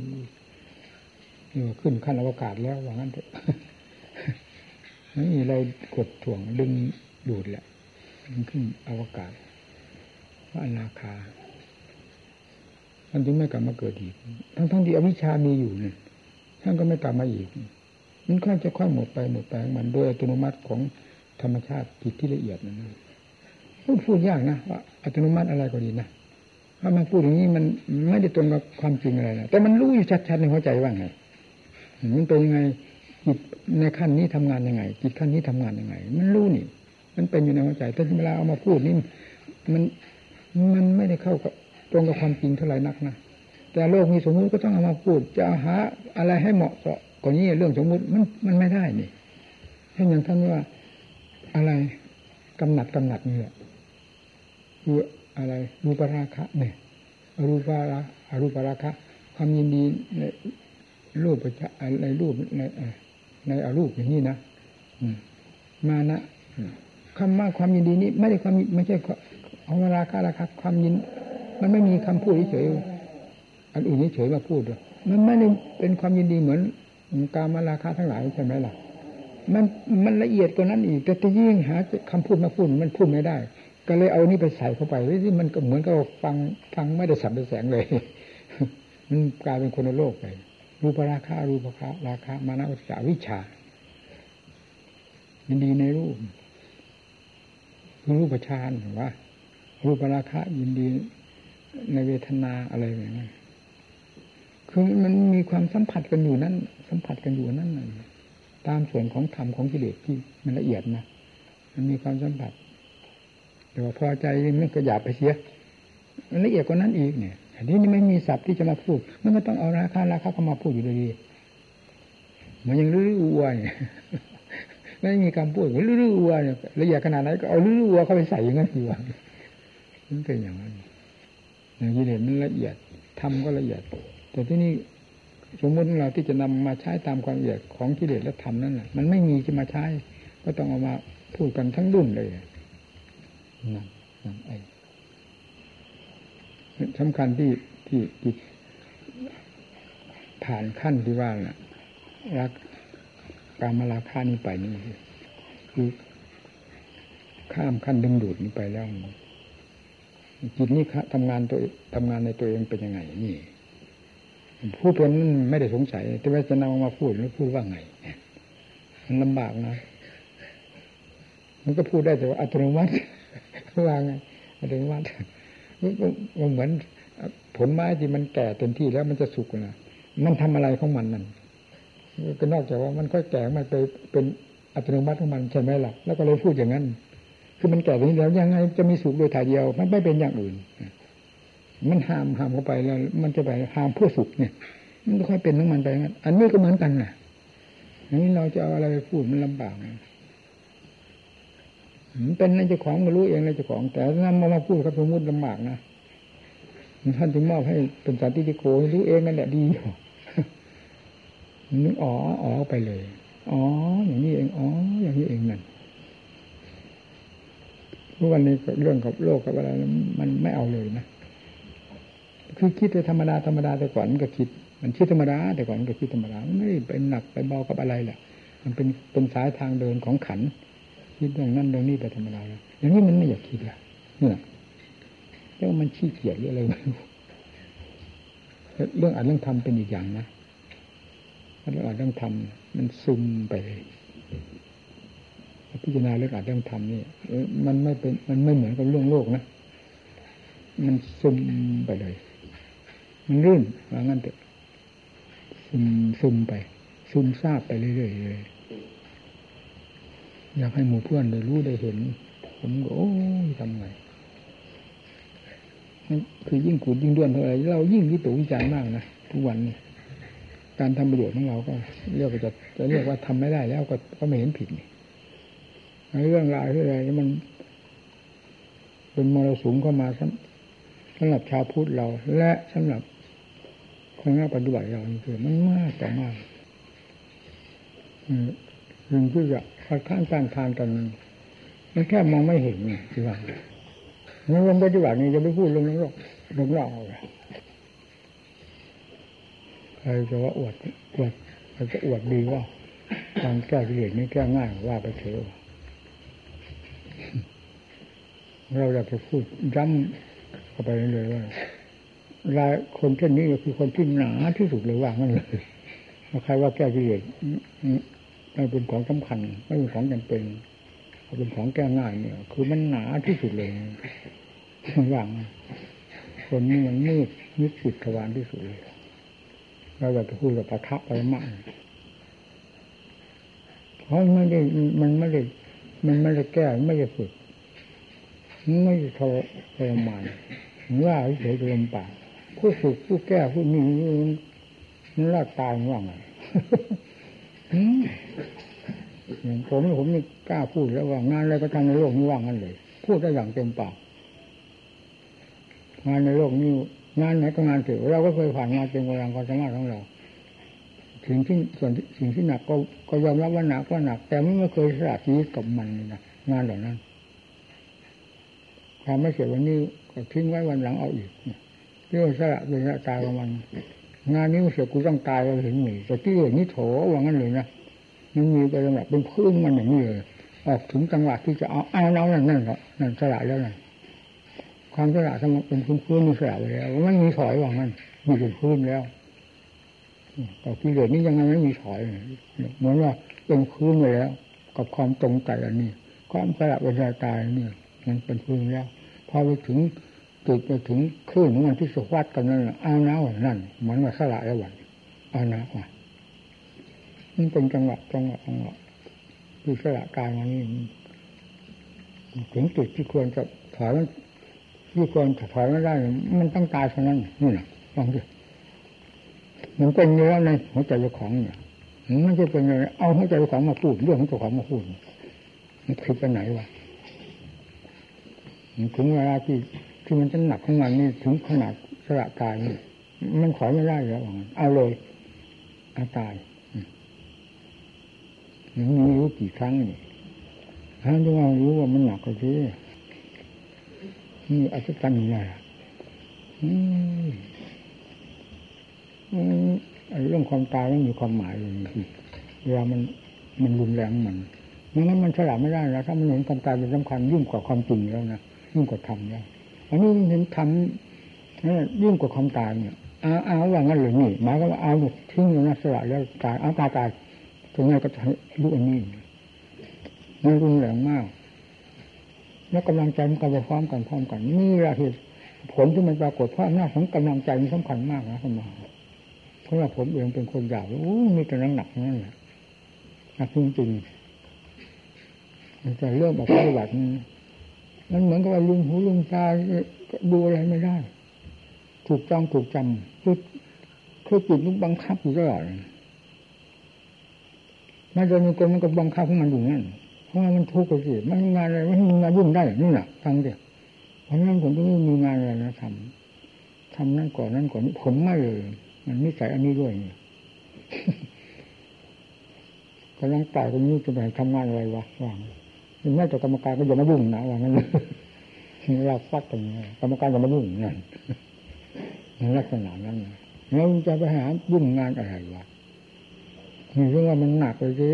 นี่ว่ขึ้นขั้นอวกาศแล้วว่างั้นเถอะไม่มีอะไรกดถ่วงดึง ดูดแหละมันขึ้นอวกาศว่าอนาคา มันจึงไม่กลับมาเกิดอีก ทั้งทั้งที่อวิชามีอยู่เนี่ยท่านก็ไม่กลับมาอีก มันค่อยจะค่อยหมดไปหมดไปมันโดยอัตโนมัติของธรรมชาติจิตที่ละเอียดนั่นพูดพูดยากนะว่าอัตโนมัติอะไรก็ดีนะถ้ามาพูดอย่างนี้มันไม่ได้ตรงกับความจริงอะไรนะแต่มันรู้อยู่ชัดๆในหัวใจว่าไงมันเป็นยังไงจิตในขั้นนี้ทำงานยังไงจิตขั้นนี้ทำงานยังไง มันรู้นี่ มันเป็นอยู่ในหัวใจแต่เวลาเอามาพูดนี่มันมันไม่ได้เข้ากับตรงกับความจริงเท่าไหร่นักนะแต่โลกมีสมมุติก็ต้องเอามาพูด จะหาอะไรให้เหมาะเจาะกว่านี้เรื่องสมมุติมันมันไม่ได้นี่เช่นอย่างท่านว่าอะไรกำหนัดกำหนัดนี่แหละคืออะไรรูปราคะเนี่ยอรูปาระอรูปราคะ ความยินดีในรูปในรูปในในอรูปอย่างนี้นะมานะ คำว่าความยินดีนี้ ไม่ได้ความไม่ใช่เอาราคะราคะความยิน มันไม่มีคำพูดเฉยอันอื่นเฉยมาพูดมันไม่ได้เป็นความยินดีเหมือนการมาราคาทั้งหลายใช่ไหมล่ะมันมันละเอียดกว่านั้นอีก แต่ที่ยิ่งหาคำพูดมาพูดมันพูดไม่ได้ ก็เลยเอานี่ไปใส่เข้าไปที่มันก็เหมือนกับฟังฟังไม่ได้สับได้แสงเลย มันกลายเป็นคนโลกไปรูปราคารูปราคาราคามานะอุตสาวิชายินดีในรูป รูปฌานว่า รูปราคายินดีในเวทนาอะไรอย่างนี้คือมันมีความสัมผัสกันอยู่นั่น สัมผัสกันอยู่นั่นตามส่วนของธรรมของกิเลสที่มันละเอียดนะมันมีความสัมผัสแต่ว่าพอใจมันก็หยาบไปเสียมันละเอียดกว่านั้นอีกเนี่ยอันนี้ไม่มีศัพท์ที่จะมาพูด มันก็ต้องเอาราคาราคาเข้ามาพูดอยู่ดีมันยังรื้อวัวเนี่ย ไม่มีคำพูดรื้อวัวเนี่ยละเอียดขนาดไหนก็เอารื้อวัวเข้าไปใส่อย่างนั้นดีกว่ามันเป็นอย่างนั้นอย่างกิเลสมันละเอียดทำก็ละเอียด แต่ที่นี่สมมติเราที่จะนำมาใช้ตามความละเอียดของกิเลสและธรรมนั่นแหละมันไม่มีจะมาใช้ ก็ต้องเอามาพูดกันทั้งรุ่นเลยนั่นนั่นไอ้สำคัญที่ที่ที่ผ่านขั้นที่ว่าน่ะรัก การมาลาคานี้ไปนี่คือข้ามขั้นดึงดูดนี้ไปแล้วจิตนี่ทำงานตัวทำงานในตัวเองเป็นยังไง นี่ผู้เป็นไม่ได้สงสัย แต่ว่าจะนำมาพูดแล้วพูดว่าไงมันลำบากนะมันก็พูดได้แต่ว่าอัตโนมัติว่าไงอัตโนมัติมันเหมือนผลไม้ที่มันแก่เต็มที่แล้วมันจะสุกนะมันทำอะไรของมันนั่น ก็นอกจากว่ามันค่อยแก่มาไปเป็นอัตโนมัติของมันใช่ไหมล่ะแล้วก็เลยพูดอย่างนั้น คือมันแก่ตรงนี้แล้วยังไงจะมีสุกโดยถ่ายเดียว มันไม่เป็นอย่างอื่น มันห้ามห้ามเข้าไปแล้ว มันจะไปห้ามเพื่อสุขเนี่ย มันก็ค่อยเป็นทั้งมันไปงั้นอันนี้ก็เหมือนกันนะอันนี้เราจะเอาอะไรไปพูดมันลำบากมันเป็นในเจ้าของก็รู้เองในเจ้าของ แต่นำมามาพูดกับสมมติลำบากนะท่านจึงมอบให้เป็นสาธิติโกรู้เองนั่นแหละดีอยู่ นึกอ๋ออ๋อไปเลย อ๋อ อย่างนี้เอง อ๋อ อย่างนี้เองนั่นทุกวันนี้เรื่องกับโลกกับอะไรมันไม่เอาเลยนะคือคิดไปธรรมดาธรรมดาแต่ก่อนมันก็คิด มันคิดธรรมดาแต่ก่อนมันก็คิดธรรมดาไม่ไปหนักไปเบากับอะไรแหละมันเป็นเป็นสายทางเดินของขัน คิดเรื่องนั้นเรื่องนี้ไปธรรมดาแล้วอย่างนี้มันไม่อยากคิดละเนี่ยแล้วมันขี้เกียจหรืออะไรไม่รู้เรื่องอ่านเรื่องทำเป็นอีกอย่างนะ เรื่องอ่านเรื่องทำมันซึมไปเลยพิจารณาเรื่องอ่านเรื่องทำนี่มันไม่เป็นมันไม่เหมือนกับเรื่องโลกนะมันซึมไปเลย มันรื่นว่างั้นเถอะซึมซึมไปซึมซาบไปเรื่อยๆเลยอยากให้หมู่เพื่อนได้รู้ได้เห็น ผมก็โอ้ยทำไงคือยิ่งขูดยิ่งด้วนเท่าไหร่เรายิ่งวิตกวิจารมากนะทุกวันนี้ การทำประโยชน์ของเราก็เรียกว่าจะจะเรียกว่าทำไม่ได้แล้วก็ก็ไม่เห็นผิดเรื่องราวอะไรมัน เป็นมรสุมเข้ามาสำหรับชาวพุทธเรา และสำหรับคนงานปฏิบัติเราคือมันมากแต่มากสิ่งที่จะคัดค้านต้านทานกันมันแค่มองไม่เห็นที่ว่าในวงปฏิบัตินี้จะไม่พูดเรื่องนั้นหรอกเรื่องเล่าเลย ใครจะว่าอวดอวดใครจะอวดดีว่าการแก้กิเลสนี่แก้ง่ายว่าไปเถอะเราอยากจะพูดย้ำเข้าไปเลยว่ารายคนเช่นนี้ก็คือคนที่หนาที่สุดเลยว่างั้นเลยใครว่าแก้กิเลสไม่เป็นของสำคัญ ไม่เป็นของจำเป็นเป็นของแก้ง่ายเนี่ย คือมันหนาที่สุดเลยว่างคนนี้มันมืดมิดปิดทวารที่สุดเลย เราอยากจะพูดกับปะทะไปมากเพราะไม่ได้มันไม่ได้มันไม่ได้แก้ไม่ได้ฝึกไม่ได้ทรมานว่าเฉยๆลมปากผู้ฝึกผู้แก้ผู้นี้มันรอดตายว่างไงผมผมนี่กล้าพูดแล้วว่างานอะไรก็ทำในโลกนี้ว่างกันเลย พูดได้อย่างเต็มปากงานในโลกนี้ งานไหนก็งานเถอเราก็เคยผ่านงานเป็นกำลังความสามารถของเราสิ่งที่ส่วนสิ่งที่หนักก็ก็ยอมรับว่าหนักว่าหนัก แต่ไม่เคยสละชีวิตกับมันนะงานเหล่านั้นความไม่เสียวันนี้ก็ทิ้งไว้วันหลังเอาอีกเรื่องสละเป็นสละตายของมัน งานนี้เสียกูต้องตายเราเห็นหนีแต่ที่อย่างนี้โถว่างั้นเลยนะมันมีไปแบบเป็นพื้นมันอย่างนี้เลยออกถึงจังหวะที่จะเอาเอาเนานั่นนั่นนั่นสละแล้วนั่น ความสละทั้งเป็นพื้นพื้นมีสละไปแล้วไม่มีถอยว่างั้นมีเป็นพื้นแล้วแต่กิเลสนี้ยังไงไม่มีถอยเหมือนว่าเป็นพื้นไปแล้ว กับความตรงใจอันนี้ ความสละเป็นสละตายนี่มันเป็นพื้นแล้วพอไปถึงจุดไปถึงคลื่นของมันที่สุวัดกันนั่นเอาน้านั่นเหมือนว่าสละแล้ววันเอาน้าว่ะมันเป็นจังหวะจังหวะจังหวะคือสละกายมานี่ถึงจุดที่ควรจะถอยมัน ที่ควรถอยไม่ได้ มันต้องตายเท่านั้นนี่นะลองดูมันเป็นเนื้อในหัวใจเจ้าของเนี่ยมันจะเป็นอะไรเอาหัวใจเจ้าของมาพูดเรื่องของเจ้าของมาพูดมันคิดไปไหนวะถึงเวลาที่ที่มันจะหนักของมันนี่ถึงขนาดสละกายนี่มันถอไม่ได้แล้วเอาเลยเอาตายมีรู้กี่ครั้งนี่ถ้าจะว่ารู้ว่ามันหนักก็ที นี่อัศจรรย์ไงเรื่องความตายไม่มีความหมายเลยเวลามันมันรุนแรงมันงั้นมันฉลาดไม่ได้แล้วถ้ามันเห็นความตายเป็นสำคัญยิ่งกว่าความจริงแล้วนะยิ่งกว่าธรรมแล้วอันนี้เห็นธรรมยิ่งกว่าความตายเนี่ยเอาเอาว่างั้นเลยนี่หมายก็ว่าเอาทิ้งอยู่นะสละแล้วตายเอาตายตายตรงนี้ก็จะรู้อันนี้มันรุนแรงมาก แล้วกำลังใจมันก็ไปพร้อมกันพร้อมกันนี่แหละเหตุผลที่มันปรากฏเพราะอำนาจของกำลังใจมันสำคัญมากนะสมาเพราะว่าผมเองเป็นคนอยากโอ้มีแต่นังหนักนั่นแหละหนักจริงๆมันจะเริ่มออกปฏิบัติมันเหมือนกับว่าลุงหูลุงตาดูอะไรไม่ได้ ถูกจ้องถูกจำคือคือจิตมันบังคับอยู่ตลอดมันจะมีคนมันก็บังคับของมันอยู่นั่น เพราะว่ามันทุกข์สิมันมีงานอะไรไม่มีงานยุ่งได้นี่แหละฟังเดียวเพราะนั้นผมก็ไม่มีงานอะไรนะทำทำนั่นก่อนนั่นก่อนผมไม่เลย มันนิสัยอันนี้ด้วยเนี่ยกำลังตายตรงนี้จะไปทำงานอะไรวะว่างแม้แต่กรรมการก็อย่ามายุ่งนะว่างั้นเราฟัดกันกรรมการอย่ามายุ่งนั่นลักษณะนั้นแล้วจะไปหายุ่งงานอะไรวะนี่เรื่องว่ามันหนักเลยสิ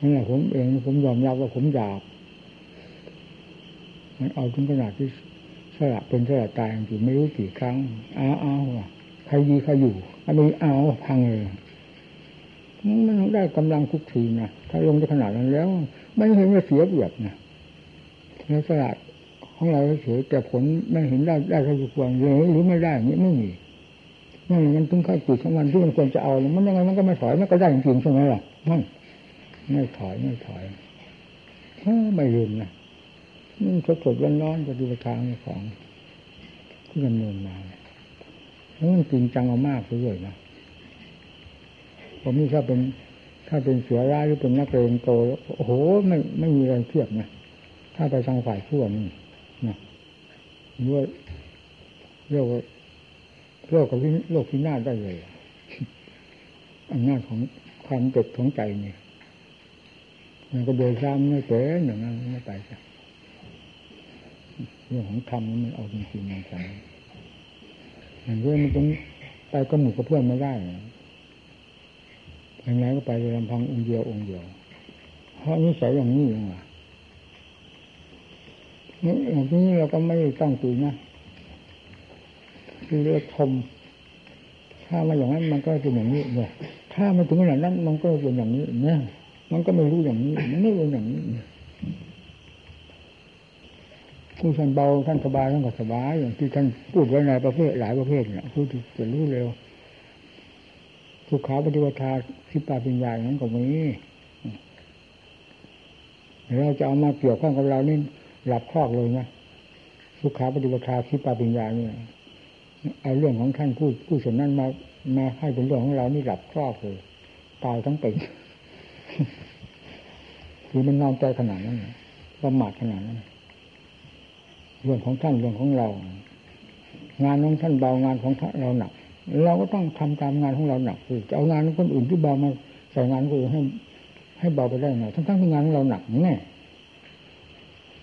นี่แหละผมเองผมยอมรับว่าผมอยากมันเอาถึงขนาดที่สละเป็นสละตายอยู่ไม่รู้กี่ครั้งเอาเอาใครดีใครอยู่อันนี้เอาพังเลยมันได้กำลังคุกทีนะถ้าลงไปขนาดนั้นแล้ว ไม่เห็นว่าเสียเปรียบนะในสละของเราเฉยแต่ผลไม่เห็นได้ได้เท่าที่ควรเลยหรือไม่ได้นี้ไม่มีนั่นมันถึงขั้นจุดของมันที่มันควรจะเอา มันยังไงมันก็ไม่ถอยมันก็ได้จริงใช่ไหมล่ะมัน ไม่ถอยไม่ถอยไม่ลืมนะนี่สดสดร้อนร้อนปฏิบัติทางของที่ดำเนินมาแล้วมันจริงจังเอามากเลยนะผมนี่ถ้าเป็น ถ้าเป็นเสือร้ายหรือเป็นนักเรียนโตโอ้โหไม่ไม่มีอะไรเทียบนะถ้าไปทางฝ่ายชั่วนี่นะด้วยเรียกว่าโลกกับโลกพินาศได้เลยอำนาจของความจดของใจเนี่ย มันก็โดยซ้ำไม่เป็นอย่างนั้นไม่ไปจ้ะเรื่องของธรรมมันเอาจริงๆจังอย่างเรื่องมันต้องไปก็หมู่กับเพื่อนไม่ได้อย่างไรก็ไปโดยลำพังองค์เดียวองค์เดียว เพราะนิสัยอย่างนี้เองว่ะอย่างนี้เราก็ไม่ต้องตีนะคือเรื่องชมถ้ามาอย่างนั้นมันก็เป็นอย่างนี้เนี่ยถ้ามาถึงขนาดนั้นมันก็เป็นอย่างนี้เนี่ย มันก็ไม่รู้อย่างนี้ มันไม่เป็นอย่างนี้ผู้ท่านเบาท่านสบายท่านก็สบายอย่างที่ท่านพูดไว้ในประเภทหลายประเภทเนี่ยพูดจะรู้เร็วสุขาปฏิวัติสิปาปัญญาอย่างนั้นก็มีเราจะเอามาเกี่ยวข้องกับเรานี่หลับคลอกเลยนะสุขาปฏิบัติสิปาปัญญาเนี่ยเอาเรื่องของท่านผู้ผู้สนนั้นมามาให้เป็นเรื่องของเรานี่หลับคลอกเลยตายทั้งเป็น คือมันนอนใจขนาดนั้นประมาทขนาดนั้นเรื่องของท่านเรื่องของเรา งานของท่านเบางานของเราหนัก เราก็ต้องทำตามงานของเราหนักคือจะเอางานคนอื่นที่เบามาใส่งานคนอื่นให้ ให้เบาไปได้ไงทั้งทั้งที่งานของเราหนักแน่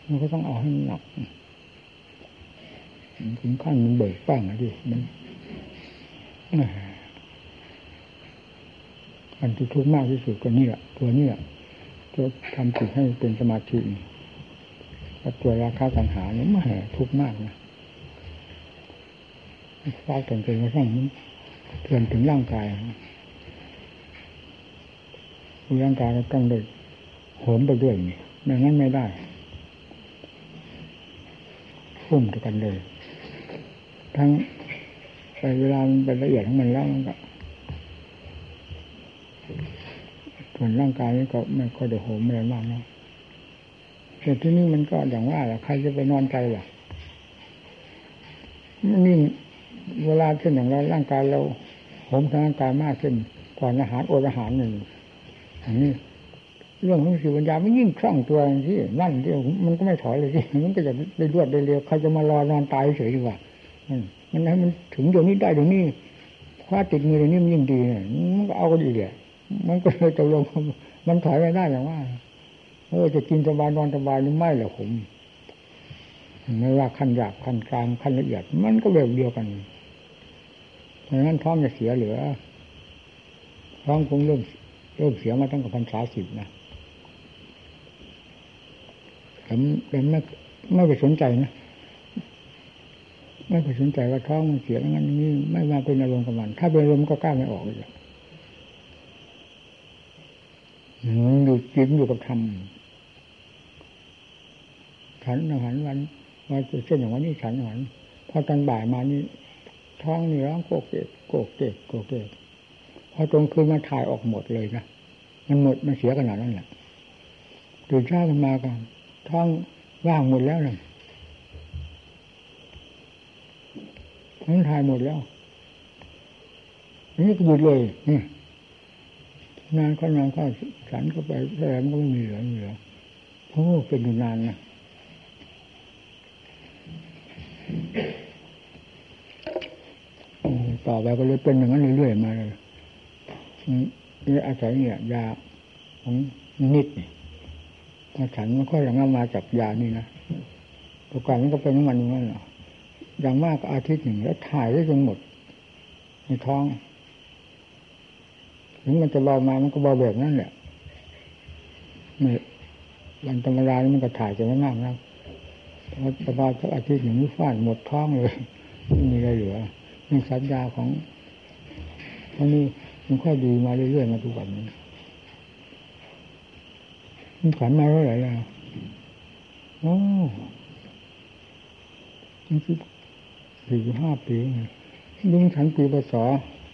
มันก็ต้องเอาให้หนักถึงขั้นมันเบิกบ้งนะดิมันอันที่ทุกข์มากที่สุดก็นี่แหละตัวนี้แหละ ตัวทำจิตให้เป็นสมาธิแล้วตัวราคาสังหารนี่ไม่ทุกข์มากนะฟ้าจนจนกระทั่งเพื่อนถึงร่างกายร่างกายก็ต้องเลยโหมไปด้วยนี่ไม่งั้นไม่ได้พุ่มกันเลย ทั้งไปเวลาเป็นละเอียดของมันแล้วมันก็ ส่วนร่างกายนี่ก็ไม่ค่อยได้โหมอะไรมากนะแต่ที่นี่มันก็อย่างว่าแหละใครจะไปนอนใจล่ะนี่เวลาเช่นอย่างเราร่างกายเราโหมทางร่างกายมากเช่นก่อนอาหารอดอาหารหนึ่งอย่างนี้เรื่องของสิวัญญาไม่ยิ่งคล่องตัวที่นั่นที่มันก็ไม่ถอยเลยที่มันก็จะได้รวดได้เร็วใครจะมารอนอนตายเฉยดีกว่ามันให้มันถึงเดี๋ยวนี้ได้เดี๋ยวนี้คว้าติดมือเดี๋ยวนี้มันยิ่งดีเนี่ยมันก็เอาก็ดีเลย มันก็เลยจะลงมันถอยไม่ได้อย่างว่าเออจะกินสบายนอนสบายหรือไม่หรอผมไม่ว่าขั้นหยาบขั้นกลางขั้นละเอียด มันก็แบบเดียวกันเพราะนั้นท้องจะเสียเหลือท้องคงเริ่มเริ่มเสียมาตั้งแต่พรรษาสิบนะแต่แต่ไม่ไม่ไปสนใจนะไม่ไปสนใจว่าท้องมันเสียงั้นนี่ไม่มาเป็นอารมณ์กับมัน ถ้าเป็นอารมณ์ก็กล้าไม่ออกเลย อยู่จิตอยู่กับธรรมฉันอาหารวันวันเช่นอย่างวันนี้ฉันอาหารพอตอนบ่ายมานี่ท้องนี่ร้องโกเกกโกเกกโกเกกพอตรงคืนมาถ่ายออกหมดเลยนะมันหมดมันเสียขนาดนั้นแหละตื่นเช้าขึ้นมากันท้องว่างหมดแล้วนะมันถ่ายหมดแล้วนี่ก็หยุดเลยนี่ นานก็นานก็ฉันก็ไปแล้มันก็ไม่มีเหลือเหลือเพราะเป็นอยู่นานนะต่อไปก็เลยเป็นอย่างนั้นเรื่อยๆมาเลยนี่อาศัยเนี่ยยาของนิดนี่พอฉันมันค่อยหลังมาจากยานี่นะตัวก่อนมันก็เป็นน้ำมันอย่างนั้นหรออย่างมากอาทิตย์หนึ่งแล้วถ่ายได้จนหมดในท้อง ถึงมันจะเบามามันก็เบาแบบนั้นแหละไม่วันธรรมดานี่มันก็ถ่ายจะไม่มากนะพอสบายสักอาทิตย์หนึ่งนี่ฟาดหมดท้องเลยไม่มีอะไรเหลือนี่สัญญาของเพราะนี่มันค่อยดีมาเรื่อยๆมาทุกวันนี้มันขันมาเท่าไหร่แล้วโอ้มันคือสี่ห้าปีลุงฉันปีพศ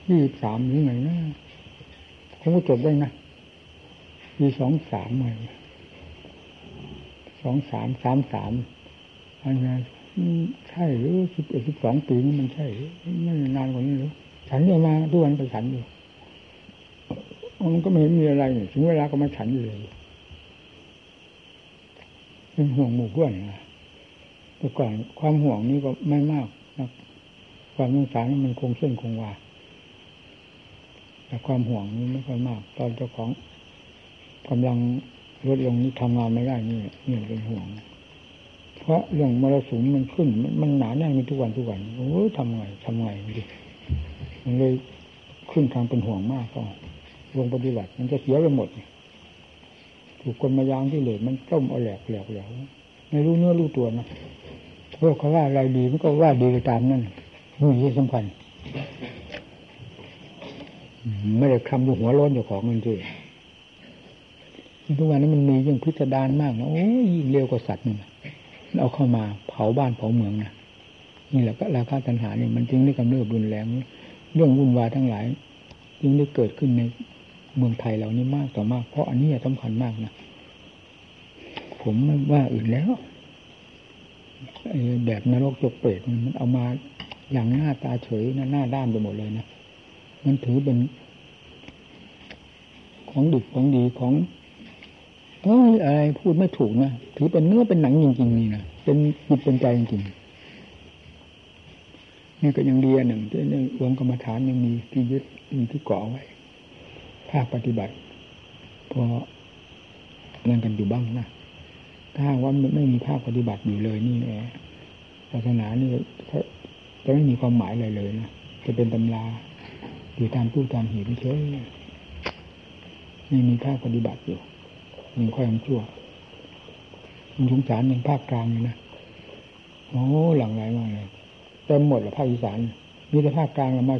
ยี่สามหรือไงนะ คงจบได้นะปีสองสามเลยสองสามสามสามอันนี้ใช่หรือสิบเอ็ดสิบสองปีนี่มันใช่ไม่นานกว่านี้หรือฉันเนี่ยมาทุกวันไปฉันอยู่มันก็ไม่มีอะไรถึงเวลาก็มาฉันเลยเป็นห่วงหมู่เพื่อนนะแต่ก่อนความห่วงนี้ก็ไม่มากนะความสงสารมันคงเส้นคงวา แต่ความห่วงนี้ไม่ค่อยมาก ตอนเจ้าของกำลังลดลงนี้ทำงานไม่ได้นี่นี่เป็นห่วง เพราะเรื่องมรสุมมันขึ้น มันหนาแน่นมีทุกวันทุกวันโอ้ยทำไงทำไงดิมันเลยขึ้นทางเป็นห่วงมากก็วงปฏิบัติมันจะเสียไปหมดถูกคนมายางที่เหลือมันต้มเอาแหลกแหลกแหลกไม่รู้เนื้อรู้ตัวนะพวกเขาว่าอะไรดีมันก็ว่าดีไปตามนั่นนี่ที่สำคัญ ไม่ได้คำดูหัวร้อนอยู่ของมันด้วยทุกวันนี้มันมียิ่งพิสดารมากนะโอ้ยิ่งเร็วกว่าสัตว์นี่เอาเข้ามาเผาบ้านเผาเมืองนะนี่แหละก็ราคาตัญหานี่มันจึงได้กำเริบรุนแรงเรื่องวุ่นวายทั้งหลาย จึงได้เกิดขึ้นในเมืองไทยเรานี่มากต่อมาก เพราะอันนี้สำคัญมากนะผมไม่ว่าอื่นแล้วแบบนรกจกเปรตมันเอามาอย่างหน้าตาเฉยนะหน้าด้านไปหมดเลยนะ มันถือเป็น ของดุของดีของเอ้ยอะไรพูดไม่ถูกนะถือเป็นเนื้อเป็นหนังจริง ๆ นี่นะเป็นจิตเป็นใจจริงๆนี่ก็ยังดีหนึ่งที่ในวงกรรมฐานยังมีที่ยึดมีที่เกาะไว้ภาคปฏิบัติพอนั่นกันอยู่บ้างนะถ้าว่าไม่มีภาคปฏิบัติอยู่เลยนี่แหละศาสนานี่จะไม่มีความหมายอะไรเลยนะจะเป็นตำรา อยู่ตามตู้ตามหีบเฉยไม่มีภาคปฏิบัติอยู่ยังค่อยยังชั่วมันสงสารยังภาคกลางเลยนะโอ้หลังไหลมากเลยเต็มหมดละภาคอีสานมีแต่ภาคกลางเรามา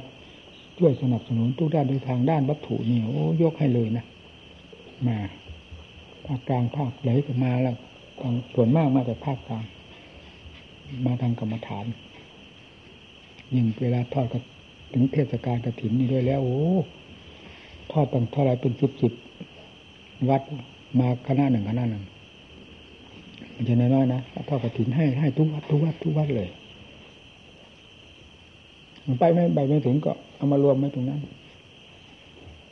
ช่วยสนับสนุนทุกด้านโดยทางด้านวัตถุนี่โอ้ยกให้เลยนะมาภาคกลางภาคไหลก็มาแล้วส่วนมากมาจากภาคกลาง มาทางกรรมฐานยิ่งเวลาทอดก็ ถึงเทศกาลกระถินนี่ด้วยแล้วโอ้ทอดตั้งเท่าไรเป็นสิบสิบวัดมาคณะหนึ่งคณะหนึ่งมันจะน้อยๆนะทอดกระถินให้ให้ทุกวัดทุกวัดทุกวัดเลยไปไม่ไปไม่ถึงก็เอามารวมไว้ตรงนั้น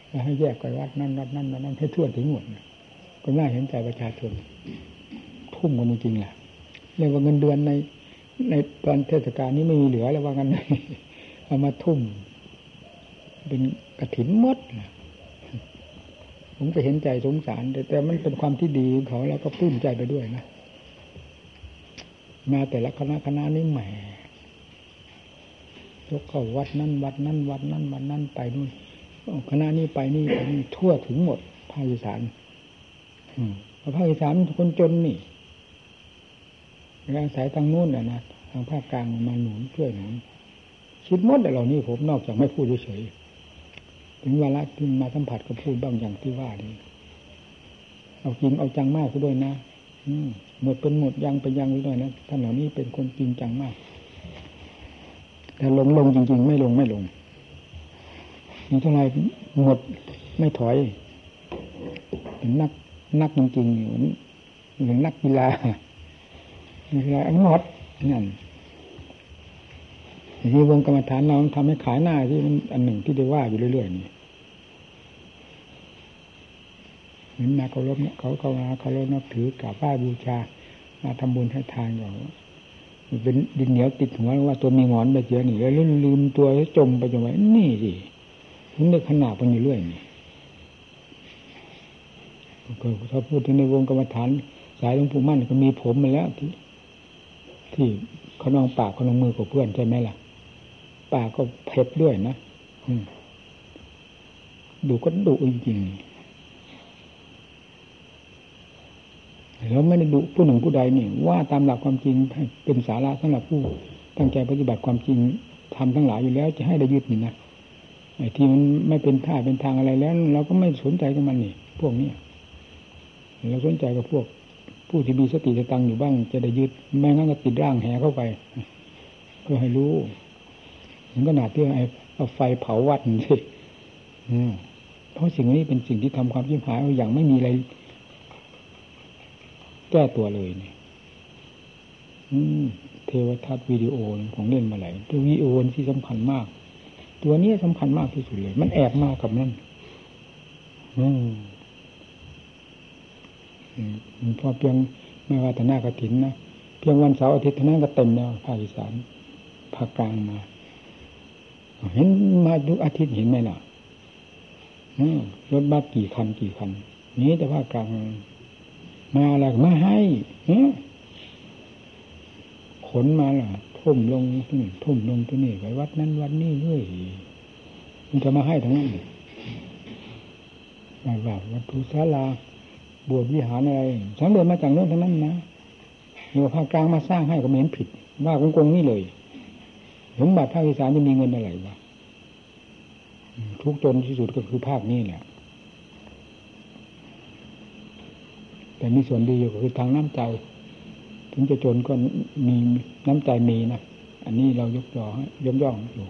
แล้วให้แยกไปวัดนั่นวัดนั่นวัดนั่นให้ทั่วถึงหมดก็น่าเห็นใจประชาชนทุ่มกันจริงๆแหละเรียกว่าเงินเดือนในในตอนเทศกาลนี้ไม่มีเหลือแล้วว่ากันเลย เอามาทุ่ม เป็นกระถินมดนะผมก็เห็นใจสงสาร แต่แต่มันเป็นความที่ดีของเขาแล้วก็ปลื้มใจไปด้วยนะมาแต่ละคณะคณะนี้แหมยกเข้าวัดนั้นวัดนั้นวัดนั้นวัดนั้นไปนู่นคณะนี้ไปนี่ไปนี่ทั่วถึงหมดภาคอีสานอืมภาคอีสานคนจนนี่อาศัยทางนู้นแหละนะทางภาคกลางมาหนุนช่วยหนุน คิดมดแต่เหล่านี้ผมนอกจากไม่พูดเฉยถึงเวลาที่มาสัมผัสก็พูดบ้างอย่างที่ว่านี่เอาจริงเอาจังมากก็ด้วยนะอืหมดเป็นหมดยังเป็นยังด้วยนะท่านเหล่านี้เป็นคนจริงจังมาก แต่ลงลงจริง ๆ ไม่ลงไม่ลงนี่เท่าไรหมดไม่ถอยเป็นนักนักจริงๆอยู่เหมือนนักกีฬากีฬาอังหมดนั่น ที่วงกรรมฐานเราทำให้ขายหน้าที่มันอันหนึ่งที่ได้ว่าอยู่เรื่อยๆนี่เหมือนมาเคารพเขาเขามาเคารพนับถือกราบไหว้บูชา มาทำบุญให้ทานอย่างเป็นดินเหนียวติดหัวว่าตัวมีงอนไปเยอะนี่แล้วลืมตัวแล้วจมไปจนไว้นี่สิถึงได้ขนาดไปอยู่เรื่อยนี่ก็ถ้าพูดถึงในวงกรรมฐาน สายหลวงปู่มั่นก็มีผมมาแล้วที่ที่เขานองปากเขานองมือกับเพื่อนใช่ไหมล่ะ ปากก็เผ็ดด้วยนะดูก็ดุจริงๆแล้วไม่ได้ดุผู้หนึ่งผู้ใดนี่ ว่าตามหลักความจริงเป็นสาระสำหรับผู้ตั้งใจปฏิบัติความจริงทำทั้งหลายอยู่แล้วจะให้ได้ยึดนี่นะไอ้ที่มันไม่เป็นท่าเป็นทางอะไรแล้ว เราก็ไม่สนใจกับมันนี่ พวกนี้เราสนใจกับพวก ผู้ที่มีสติสตังอยู่บ้าง จะได้ยึดไม่งั้นก็ติดร่างแห่เข้าไปเพื่อให้รู้ ถึงขนาดที่ไอ้เอาไฟเผาวัดสิเพราะสิ่งนี้เป็นสิ่งที่ทำความชิบหายอย่างไม่มีอะไร แก้ตัวเลยเนี่ยเทวทัศน์วิดีโอของเล่นมาไหลตัววิดีโอที่สำคัญมาก ตัวนี้สำคัญมากที่สุดเลย มันแอบมากับนั่นอืมพอเพียงไม่ว่าแต่หน้ากระถินนะเพียงวันเสาร์อาทิตย์เท่านั้นก็เต็มแล้วภาคอีสานภาคกลางมา เห็นมาทุกอาทิตย์เห็นไหมล่ะรถบัสกี่คันกี่คันนี้แต่ว่ากลางมาอะไรมาให้ขนมาล่ะทุ่มลงที่นี่ทุ่มลงที่นี่ไปวัดนั้นวัดนี้เรื่อยมันจะมาให้ทั้งนั้นไม่ว่าวัตถุศาลาบวชวิหารอะไรสังเดินมาจากโน้นทั้งนั้นนะหรือว่าภาคกลางมาสร้างให้ก็ไม่เห็นผิด ว่ากงกงนี่เลย สมบัติภาคอีสานจะมีเงินอะไรวะทุกจนที่สุดก็คือภาคนี้แหละแต่มีส่วนดีอยู่ก็คือทางน้ำใจ ถึงจะจนก็มีน้ำใจมีนะอันนี้เรายกย่อยกย่องอยู่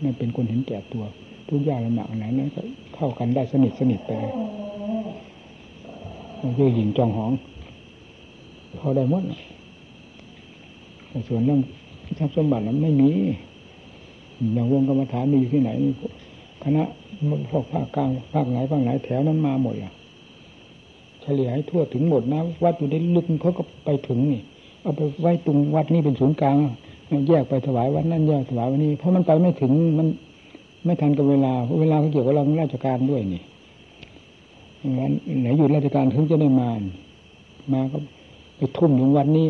ไม่เป็นคนเห็นแก่ตัว ทุกอย่างลำบากไหนนั้นก็เข้ากันได้สนิทสนิทไปเลยเยื่อหญิงจองหองพอได้หมด แต่ส่วนเรื่องทรัพย์สมบัตินั้นไม่มีอย่างวงกรรมฐานมีอยู่ที่ไหนคณะพวกภาคกลางภาคไหนภาคไหนแถวนั้นมาหมดล่ะเฉลี่ยให้ทั่วถึงหมดนะวัดอยู่ในลึกเขาก็ไปถึงนี่ เอาไปไว้ตรงวัดนี้เป็นศูนย์กลางแยกไปถวายวัดนั่นแยกถวายวันนี้ เพราะมันไปไม่ถึงมันไม่ทันกับเวลาเวลาเขาเกี่ยวกับเราราชการด้วยนี่วันไหนหยุดราชการถึงจะได้มามาก็ ไปทุ่มถึงวันนี้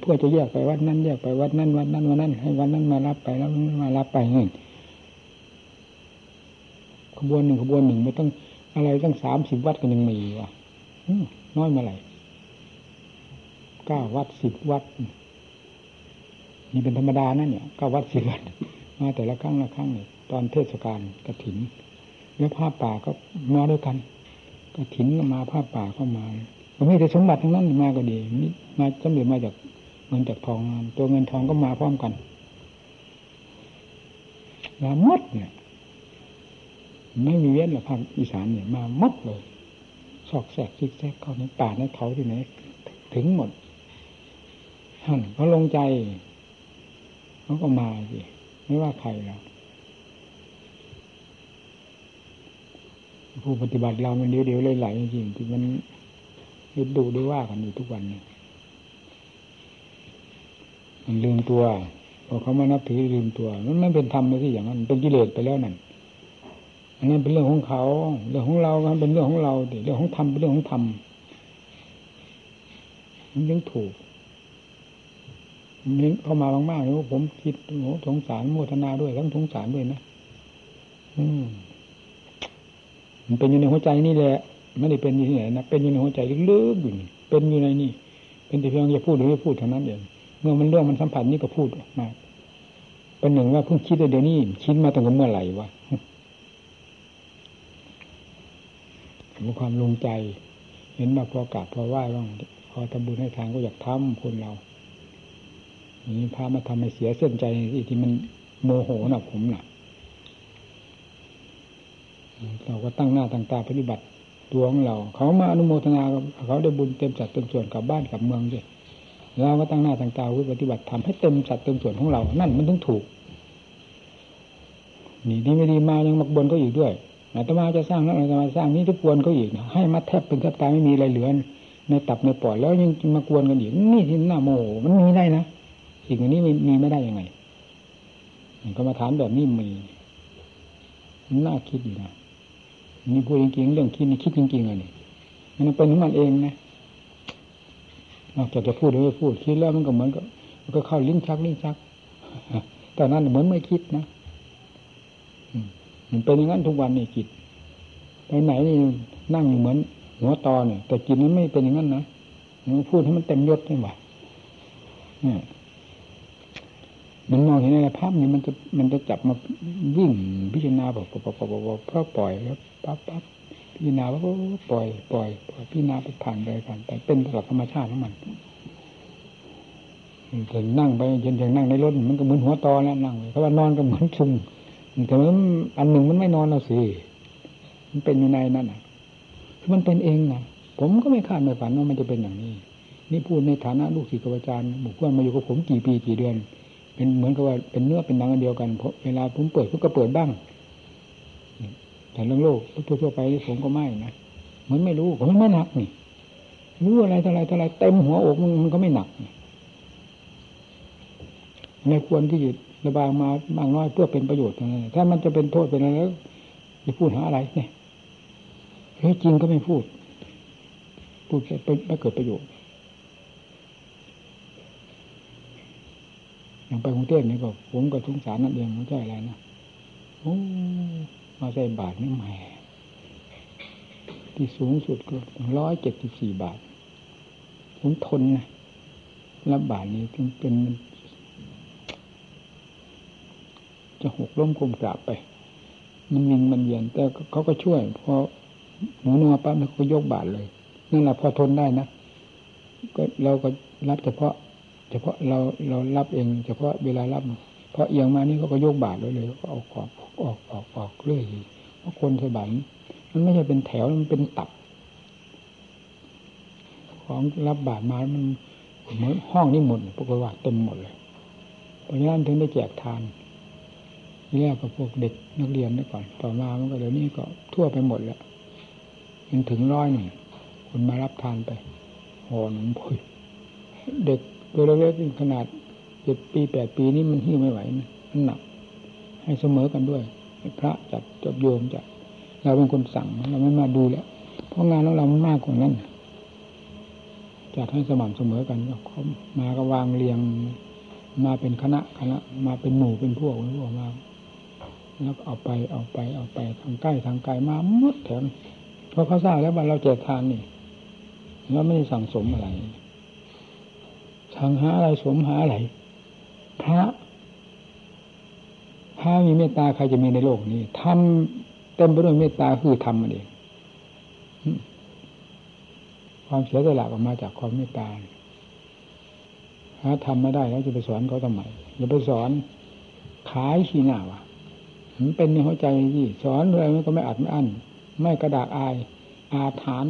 เพื่อจะแยกไปวัดนั้นแยกไปวัดนั้นวัดนั้นวันนั้นให้วันนั้นมารับไปแล้วมารับไปนี่ขบวนหนึ่งขบวนหนึ่งไม่ต้องอะไรตั้งสามสิบวัดกันยังมีวะน้อยมาไหร่เก้าวัดสิบวัดนี่เป็นธรรมดานั่นเนี่ยเก้าวัดสิบวัดมาแต่ละครั้งละครั้งเนี่ยตอนเทศกาลกระถิน แล้วผ้าป่าก็มาด้วยกันกระถินก็มาผ้าป่าก็มา มีแต่สมบัติทั้งนั้นมาก็ดีนี่มาจำเร็จมาจากเงินจากทองตัวเงินทองก็มาพร้อมกันมาหมดเนี่ย ไม่มีเว้นหรอกภาคอีสานเนี่ยมาหมดเลยซอกแซกซิกแซกเข้าในป่าในเขาที่ไหนถึงหมดท่านเขาลงใจเขาก็มาสิไม่ว่าใครแล้วผู้ปฏิบัติเรามันเดียวเดียวเลยไหลจริงที่มัน ยึดดูได้ว่ากันอยู่ทุกวันเนี่ยมันลืมตัวพอเขามานับถือลืมตัว มันไม่เป็นธรรมเลยที่อย่างนั้นเป็นกิเลสไปแล้วนั่นอันนั้นเป็นเรื่องของเขา เรื่องของเราเป็นเรื่องของเราเรื่องของธรรมเป็นเรื่องของธรรมมันยังถูกนี่เข้ามามากๆเลยว่าผมคิดโหสงสารโมทนาด้วยทั้งสงสารด้วยนะ อืมมันเป็นอยู่ในหัวใจนี่แหละ ไม่ได้เป็นอยู่ที่ไหนนะเป็นอยู่ในหัวใจลึกๆอยู่นี่เป็นอยู่ในนี่เป็นแต่เพียงจะพูดหรือไม่พูดเท่านั้นเองเมื่อมันเรื่องมันสัมผัสนี่ก็พูดมาเป็นหนึ่งว่าเพิ่งคิดเดี๋ยวนี้คิดมาตั้งแต่เมื่อไหร่วะมีความลงใจ เห็นมาพอกราบพอไหว้บ้างพอทำบุญให้ทางก็อยากทำคนเรานี้พามาทำให้เสียเส้นใจที่มันโมโหนะผมน่ะ เราก็ตั้งหน้าตั้งตาปฏิบัติ ตัวของเรา เขามาอนุโมทนาเขาได้บุญเต็มสัดเต็มส่วนกับบ้านกับเมืองด้วยเราก็ตั้งหน้าตั้งตาปฏิบัติทำให้เต็มสัดเต็มส่วนของเรา นั่นมันถึงถูก นี่ดีไม่ดีมายังมักบนก็อีกด้วยอาตมาจะสร้างแล้วอาตมาสร้างนี้ทุกวนก็อีกให้มาแทบเป็นแทบตายไม่มีอะไรเหลือในตับในปอดแล้วยังมากวนกันอีกนี่ที่หน้าโมโหมันมีได้นะสิ่งนี้มีมีไม่ได้ยังไงกรรมฐานแบบนี้มีน่าคิดอยู่นะ นี่พูดจริงๆเรื่องคิดนี่คิดจริงๆเลยนี่มันเป็นของมันเองนะนอกจากจะพูดหรือไม่พูดคิดแล้วมันก็เหมือนกับมันก็เข้าลิ้นชักลิ้นชักแต่นั้นเหมือนไม่คิดนะมันเป็นอย่างนั้นทุกวันนี่จิตไปไหนนี่นั่งอยู่เหมือนหัวตอเนี่ยแต่จิตนั้นไม่เป็นอย่างนั้นนะมันพูดให้มันเต็มยศได้หว่าเนี่ย มันมองเห็นอะไรภาพนี้มันจะมันจะจับมาวิ่งพิจารณาบอกบอบอกบอกเพราะปล่อยแล้วปั๊บปั๊บพิจารณาว่าปล่อยปล่อยปล่อยพิจารณาไปผ่านไปผ่านไปเป็นหลักธรรมชาติของมันถึงนั่งไปจนถึงนั่งในรถมันก็เหมือนหัวตอแล้วนั่งเพราะว่านอนก็เหมือนชุงแต่มันอันหนึ่งมันไม่นอนเราสิมันเป็นอยู่ในนั่นอะคือมันเป็นเองนะผมก็ไม่คาดไม่ฝันว่ามันจะเป็นอย่างนี้ นี่พูดในฐานะลูกศิษย์อาจารย์บุคคลมาอยู่กับผมกี่ปีกี่เดือน เป็นเหมือนกับว่าเป็นเนื้อเป็นหนังอันเดียวกันเพราะเวลาผมเปิดผมก็เปิดบ้าง แต่เรื่องโลกทั่วๆไปผมก็ไม่นะเหมือนไม่รู้ผมไม่หนักนี่รู้อะไรเท่าไรเท่าไรเต็มหัวอกมันก็ไม่หนักไม่ควรที่จะระบายมาบางน้อยเพื่อเป็นประโยชน์นะถ้ามันจะเป็นโทษเป็นอะไรแล้วจะพูดหาอะไรเนี่ยเฮ้ยจริงก็ไม่พูด พูดแค่ไม่เกิดประโยชน์ อย่างไปกรุงเทพนี่ก็ผมก็สงสารนั่นเองไม่ใช่อะไรนะโอ้มาใส่บาทนี่แหม่ที่สูงสุดก็ร้อยเจ็ดสิบสี่บาท ผมทนนะรับบาทนี้จึงเป็น จะหกล้มคมกราบไป มันวิงมันเย็นแต่เขาก็ช่วย พอหนูนัวปั๊บเขาก็ยกบาทเลยนั่นแหละพอทนได้นะก็เราก็รับเฉพาะ เฉพาะเราเรารับเองเฉพาะเวลารับ เพอเอียงมานี่เขาก็ยกบาทเลยเลยก็เอาออกออกออกออกเรื่อยเพราะคนใส่บาทมันไม่ใช่เป็นแถวมันเป็นตับ ของรับบาทมามันเหมือนห้องนี้หมดปกติว่าเต็มหมดเลยเพราะฉะนั้นถึงได้แจกทานแยกกับพวกเด็กนักเรียนได้ก่อน ต่อมามันก็เดี๋ยวนี้ก็ทั่วไปหมดแล้วยังถึงร้อยหนึ่งคนมารับทานไปห่อหนึ่งพุยเด็ก ตัวเล็กๆขนาดเจ็ดปีแปดปีนี่มันหิ้วไม่ไหวนะมันหนัก ให้เสมอกันด้วยพระจัดจบโยมจัดเราเป็นคนสั่งเราไม่มาดูแล้วเพราะงานของเรามันมากกว่านั้นจัดให้สม่ำเสมอกันก็เขามาก็วางเรียงมาเป็นคณะคณะ มาเป็นหมู่เป็นพวกเป็นพวกมาแล้วเอาไปเอาไปเอาไปทางใกล้ทางไกลมาหมดแถมเพราะเขาทราบแล้วว่าเราเจตทานนี่เราไม่ได้สั่งสมอะไร สั่งหาอะไรสมหาอะไรพระถ้ามีเมตตาใครจะมีในโลกนี้ทำเต็มไปด้วยเมตตาคือทำมันเองความเสียสละออกมาจากความเมตตาถ้าทำไม่ได้แล้วจะไปสอนเขาทำไมอย่าไปสอนขายขี้หน้าวะมันเป็นในหัวใจที่สอนอะไรมันก็ไม่อัดไม่อั้นไม่กระดากอาย อาถาน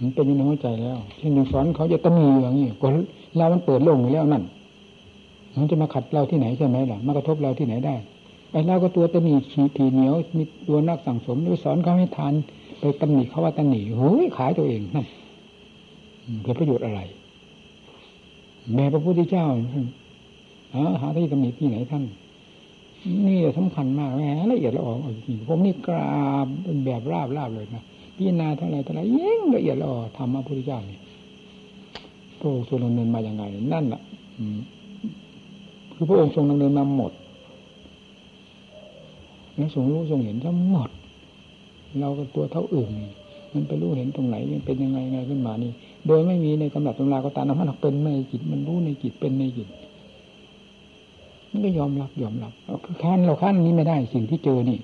มันเป็นในหัวใจแล้วเช่นอย่งสอนเขาจะตำหนิอย่างนี้ก็ เรามันเปิดโลงอยู่แล้วนั่นมันจะมาขัดเราที่ไหนใช่ไหมล่ะมากระทบเราที่ไหนได้ไอ้เราก็ตัวตำหนิขีทีเหนียวมีตัวนักสั่งสมไปสอนเขาให้ทานไปตำหนิเขาว่าตำหนิโอ้ยขายตัวเองนั่นเกิดประโยชน์อะไร แม่พระพุทธเจ้าหาหาที่ตำหนิที่ไหนท่านนี่สำคัญมากแม่ละเอียดละออจริงผมนี่กราบเป็นแบบราบราบเลยนะพิจารณาเท่าไรเท่าไรยิ่งละเอียดละออธรรมพระพุทธเจ้านี่ ระองค์ทรงดำเนินมาอย่างไง นั่นแหละคือพระองค์ทรงดำเนินมาหมดแล้วทรงรู้ทรงเห็นทั้งหมด เราก็ตัวเท่าอื่นมันไปรู้เห็นตรงไหนมันเป็นยังไงไงขึ้นมานี่ โดยไม่มีในกำหนดตำราก็ตามมันเป็นในจิต มันรู้ในจิตเป็นในจิตมันก็ยอมรับยอมรับคือขั้นเราขั้นนี้ไม่ได้สิ่งที่เจอนี่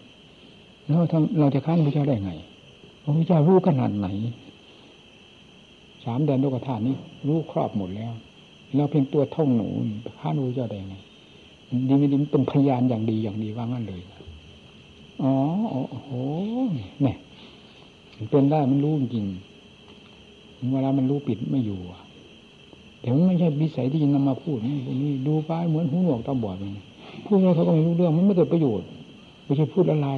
แล้วทำเราจะขั้นพระเจ้าได้ไงพระเจ้ารู้ขนาดไหน สามแดนโลกธาตุนี้รู้ครอบหมดแล้วเราเพียงตัวท่องหนูข้ารู้จ้าได้ไงดีไม่ดีเป็นพยานอย่างดีอย่างดีว่างั้นเลยอ๋อโอ้โหเนี่ยเป็นได้มันรู้จริงเวลามันรู้ปิดไม่อยู่แต่มันไม่ใช่วิสัยที่จะนำมาพูดนี่นี่ดูไปเหมือนหูหนวกตาบอดเลยพูดแล้วเขาก็ไม่รู้เรื่องมันไม่เกิดประโยชน์ไม่ใช่พูดอะไร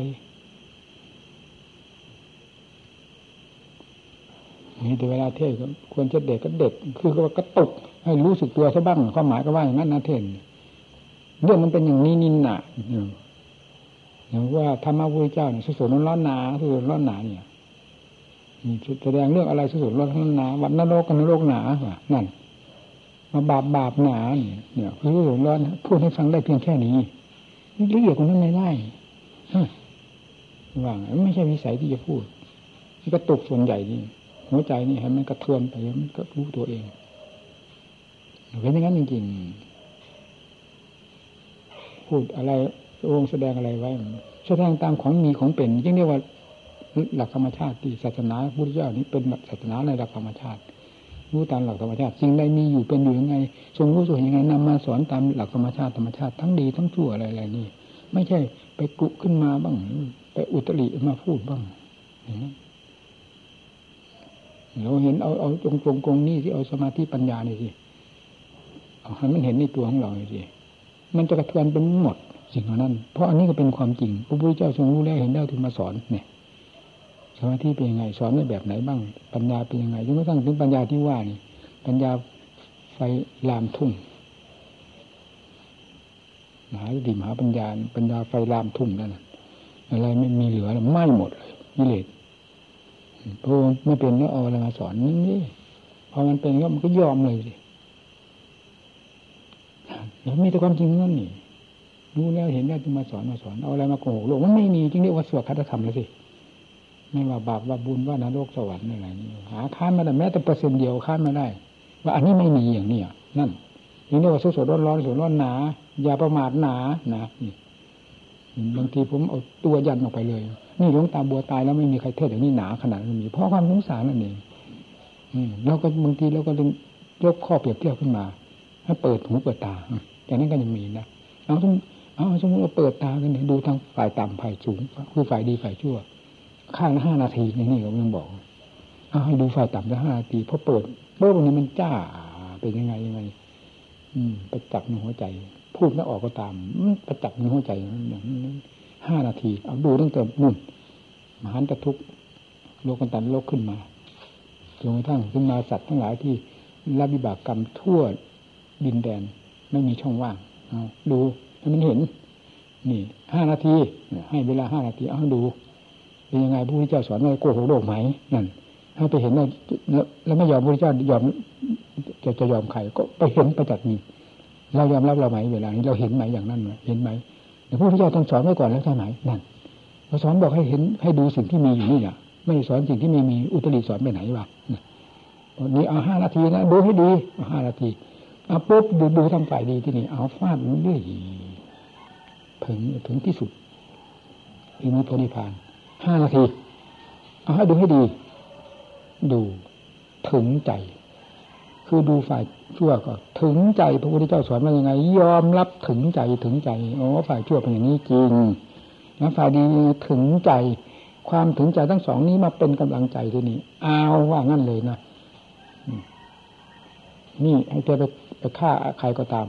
แต่เวลาเทศก็ควรจะเด็กก็เด็กคือก็กระตุก ให้รู้สึกตัวซะบ้างความหมายก็ว่าอย่างนั้นนะเทศเรื่องมันเป็นอย่างนี้นินหนาอย่างว่าธรรมะพุทธเจ้าเนี่ยสุดร้อนหนาสุดร้อนหนาเนี่ยแสดงเรื่องอะไรสุดร้อนหนาวันนรกกันนรกหนาว่ะนั่นมาบาปบาปหนาเนี่ยเนี่ยคือสุดร้อนพูดให้ฟังได้เพียงแค่นี้ละเอียดกว่านั้นไม่ได้ว่าไม่ใช่วิสัยที่จะพูดนี่ก็ตกส่วนใหญ่นี่ หัวใจนี่ให้มันกระเทือนไปมันก็รู้ตัวเองเป็นอย่างนั้นจริงๆพูดอะไรองค์แสดงอะไรไว้แสดงตามของมีของเป็นยิ่งเรียกว่าหลักธรรมชาติที่ศาสนาพุทธเจ้านี้เป็นศาสนาในหลักธรรมชาติรู้ตามหลักธรรมชาติสิ่งใดมีอยู่เป็นอยู่ยังไง ทรงรู้ส่วนยังไงนำมาสอนตามหลักธรรมชาติธรรมชาติทั้งดีทั้งชั่วอะไรอะไรนี่ไม่ใช่ไปกุขึ้นมาบ้าง ไปอุตริมาพูดบ้าง เราเห็นเอาเอาตรงตรงตรงนี้ที่เอาสมาธิปัญญานี่สิเอาให้มันเห็นในตัวของเราสิมันจะกระเทือนไปหมดสิ่งเหล่านั้น เพราะอันนี้ก็เป็นความจริงพระพุทธเจ้าทรงรู้แล้วเห็นแล้วถึงมาสอนเนี่ยสมาธิเป็นยังไงสอนในแบบไหนบ้าง ปัญญาเป็นยังไงจนกระทั่งถึงปัญญาที่ว่านี่ ปัญญาไฟลามทุ่งมหาสติมหาปัญญาปัญญาไฟลามทุ่มนั่นอะไรไม่มีเหลือไหม้หมดเลยกิเลส พอไม่เป็นก็เอาอะไรมาสอนนี่พอมันเป็นก็มันก็ยอมเลยสิแล้วมีแต่ความจริงนั่นนี่รู้แล้วเห็นแล้วจึงมาสอนมาสอนเอาอะไรมาโกหกโลกมันไม่มีจริงเรียกว่าสวดคาถธรรมแล้วสิไม่ว่าบาปว่าบุญว่านรกสวรรค์อะไรนี่หาค้านมาได้แม้แต่เปอร์เซ็นต์เดียวค้านมาได้ ว่าอันนี้ไม่มีอย่างนี้นั่นนี่เรียกว่าสดร้อนร้อนสดร้อนหนาอย่าประมาทหนานะนี่บางทีผมเอาตัวยันออกไปเลย นี่หลวงตาบัวตายแล้วไม่มีใครเทศอย่างนี้หนาขนาดนี้เพราะความสงสารนั่นเองแล้วก็บางทีเราก็ดึงยกข้อเปรียบเทียบขึ้นมาให้เปิดหูเปิดตาอย่างนั้นก็ยังมีนะเอาสมเอาสมมติเราเปิดตากันดูทางฝ่ายต่ำฝ่ายสูงคือฝ่ายดีฝ่ายชั่ว ข้างห้านาทีนนี่ผมยังบอกเอาให้ดูฝ่ายต่ำสักห้านาทีพอเปิดเมื่อวันนี้มันจ้าเป็นยังไงยังไง อืมประจักษ์ในหัวใจ พูดไม่ออกก็ตามประจักษ์ในหัวใจอย่างนั้น ห้านาที เอาดูตั้งแต่นุ่นมหันตทุกโลกันตันโลกขึ้นมาจนกระทั่งขึ้นมาสัตว์ทั้งหลายที่รับวิบากกรรมทั่วดินแดนไม่มีช่องว่างเอาดูให้มันเห็น นี่ห้านาที ให้เวลาห้านาทีเอาดูเป็นยังไงพระพุทธเจ้าสอนว่าโกหกโลกไหมนั่นถ้าไปเห็นแล้วแล้วไม่ยอมพระพุทธเจ้ายอมจะจะยอมใครก็ไปเห็นประจักษ์นี่เรายอมรับเราไหมเวลานี้เราเห็นไหมอย่างนั้นไหมเห็นไหม พระพุทธเจ้าต้องสอนไว้ก่อนแล้วใช่ไหมนั่นเราสอนบอกให้เห็นให้ดูสิ่งที่มีอยู่นี่เนี่ยไม่สอนสิ่งที่ไม่มีอุตริสอนไปไหนวะนี่เอาห้านาทีนะดูให้ดีเอาห้านาทีเอาปุ๊บดูดูทางฝ่ายดีที่นี่เอาฟาดเรื่อยถึงถึงที่สุดอิมุพนิพานห้านาที เอาให้ดูให้ดี ดูถึงใจ คือดูฝ่ายชั่วก็ถึงใจพระพุทธเจ้าสอนว่ายังไง ยอมรับถึงใจถึงใจโอ้ฝ่ายชั่วเป็นอย่างนี้จริงแล้วฝ่ายดีถึงใจ ความถึงใจทั้งสองนี้มาเป็นกำลังใจที่นี่เอาว่างั้นเลยนะนี่ให้เธอไปไปฆ่าใครก็ตาม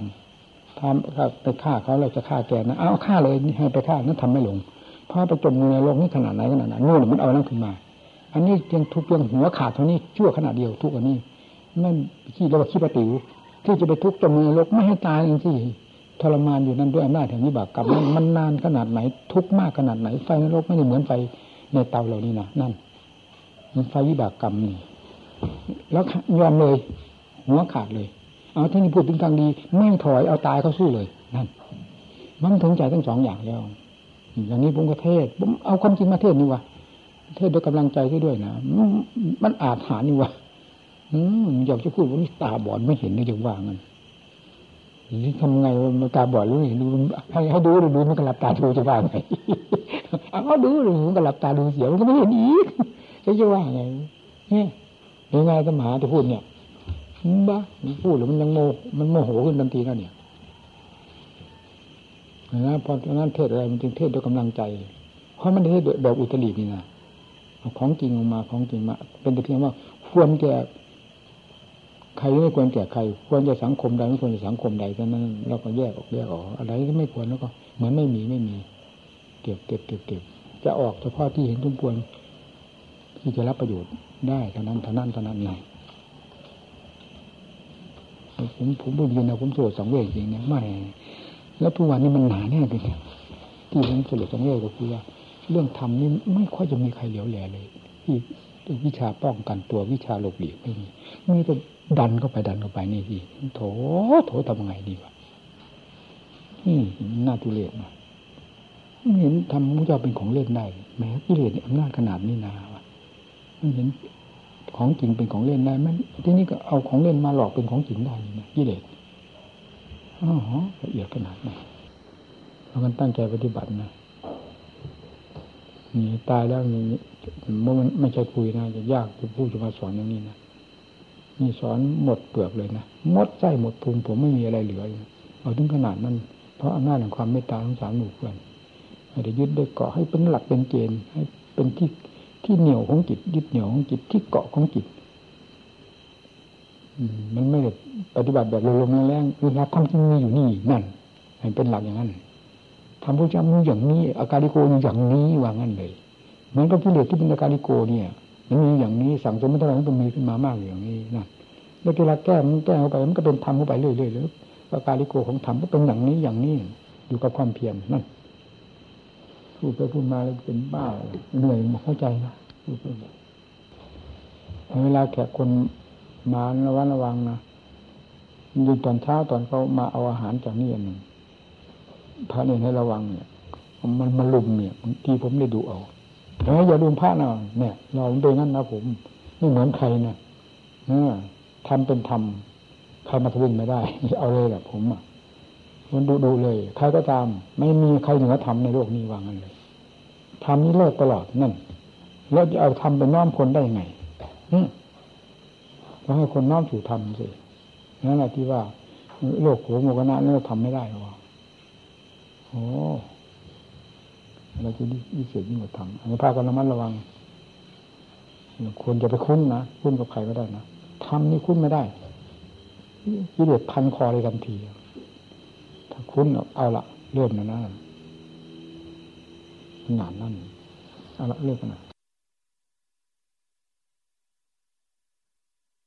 ทำไปฆ่าเขาเราจะฆ่าแกนะเอาฆ่าเลยให้ไปฆ่านั้นทำไม่ลงเพราะไปจมอยู่ในโลกนี้ขนาดไหนขนาดไหนนู่นมันเอานั่นขึ้นมา อันนี้เพียงทุกเพียงหัวขาดเท่านี้ชั่วขนาดเดียวทุกอันนี้ นั่นขี้เรียกว่าขี้ปติ๋วที่จะไปทุกข์จมในโลกไม่ให้ตายอย่างที่ทรมานอยู่นั่นด้วยอำนาจแห่งวิบากกรรมมันนานขนาดไหน ทุกข์มากขนาดไหน ไฟในโลกไม่ได้เหมือนไฟในเตาเหล่านี้นะนั่นมันไฟวิบากกรรมนี่แล้วยอมเลย หัวขาดเลย เอาที่นี่พูดถึงทางดีไม่ถอยเอาตายเขาสู้เลยนั่นมันถึงใจทั้งสองอย่างแล้วอย่างนี้ผมก็เทศผมเอาความจริงมาเทศนี่วะเทศด้วยกำลังใจด้วยนะมันอาจหานี่วะ อยากจะพูดว่านี่ตาบอดไม่เห็นเลยจะว่างันนี่ทำไงมันตาบอดรู้ดูให้ให้ดูดูมันก็หลับตาดูจะว่าไงเอาดูดูมันก็หลับตาดูเสียมันก็ไม่เห็นอีกจะจะว่าไงเนี่ยยังไงสมาจะพูดเนี่ยบ้าพูดหรือมันยังโมมันโมโหขึ้นทันทีแล้วเนี่ยนะพอตอนนั้นเทศอะไรมันจึงเทศด้วยกำลังใจ เพราะมันเทศแบบอุตรินี่นะของจริงออกมาของจริงมา เป็นแต่เพียงว่าควรแก่ ใครไม่ควรแก่ใคร ควรจะสังคมใดไม่ควรจะสังคมใดเท่านั้นเราก็แยกออกแยกออกอะไรที่ไม่ควรแล้วก็เหมือนไม่มีไม่มี เก็บเก็บเก็บเก็บจะออกเฉพาะที่เห็นทุกควรที่จะรับประโยชน์ได้เท่านั้นเท่านั้นเท่านั้นไงผมผมพูดยืนนะผมสวดสองเวทจริงนะไม่แล้วทุกวันนี้มันหนาแน่เลยที่ผมสวดสองเวทก็คือว่าเรื่องธรรมนี่ไม่ค่อยจะมีใครเหลียวแลเลยที่ วิชาป้องกันตัววิชาหลบหลีกไม่มีมีแต่ดันเข้าไปดันเข้าไปนี่สิโถโถทำไงดีวะนี่น่าทุเรศมาเห็นทำมุจาเป็นของเล่นได้แม้กิเลสอำนาจขนาดนี้นาวะมันเห็นของจริงเป็นของเล่นได้ไหมที่นี่ก็เอาของเล่นมาหลอกเป็นของจริงได้นะกิเลสอ๋อละเอียดขนาดไหนเรากันตั้งใจปฏิบัตินะ ตายแล้วนี่มันไม่ใช่คุยนะจะยากจะพูดจะมาสอนอย่างนี้นะนี่สอนหมดเปลือกเลยนะหมดไส้หมดพุงผมไม่มีอะไรเหลือเอาถึงขนาดนั้นเพราะอำนาจแห่งความเมตตาของสามหมู่เพื่อนให้ได้ยึดได้เกาะให้เป็นหลักเป็นเกณฑ์ให้เป็นที่ที่เหนี่ยวของจิตยึดเหนี่ยวของจิตที่เกาะของจิตมันไม่ได้ปฏิบัติแบบลมๆแรงๆคือหลักความจริงมีอยู่นี่นั่นเป็นหลักอย่างนั้น ทำพระเจ้ามีอย่างนี้ อาการิโกมีอย่างนี้ว่างั้นเลยเหมือนกับกิเลสที่เป็นอาการิโกเนี่ยมันมีอย่างนี้สั่งสมมันเท่าไหร่มันก็มีขึ้นมามากอย่างนี้นั่นแล้วเวลาแก้มันแก้เข้าไปมันก็เป็นธรรมเข้าไปเรื่อยๆแล้วอาการิโกของธรรมก็เป็นอย่างนี้อย่างนี้อยู่กับความเพียรนั่นพูดไปพูดมาแล้วเป็นบ้าเหนื่อยไม่เข้าใจนะพูดไปเวลาแขกคนมาระวังระวังนะยืนตอนเช้าตอนเขามาเอาอาหารจากนี่อันหนึ่ง พระเนี่ยให้ระวังเนี่ย มันมาลุมเนี่ยบางทีผมได้ดูเอาเฮ้ยอย่าลุมพระนะเนี่ยเราเป็นงั้นนะผมไม่เหมือนใครนะเออทำเป็นทำใครมาทวินไม่ได้ เอาเลยแหละผมอะมันดูดูเลย ใครก็ตาม ไม่มีใครเหนือทำในโลกนี้วางั้นเลยทำนี้เลิศตลอดนั่นแล้วจะเอาทำเป็นน้อมคนได้ยังไงต้องให้คนน้อมสู่ธรรมสินั่นแหละที่ว่า โลกโหโมกนะนี่เราทำไม่ได้หรอ โอ้เราจะดิเศษยิ่งกว่าทำอันนี้พากันระมัดระวังควรจะไปคุ้นนะคุ้นกับใครก็ได้นะทำนี่คุ้นไม่ได้กิเลสพันคอเลยทันที ถ้าคุ้นเอาละเริ่มนะนะขนาดนั้นเอาละเริ่มขนนะ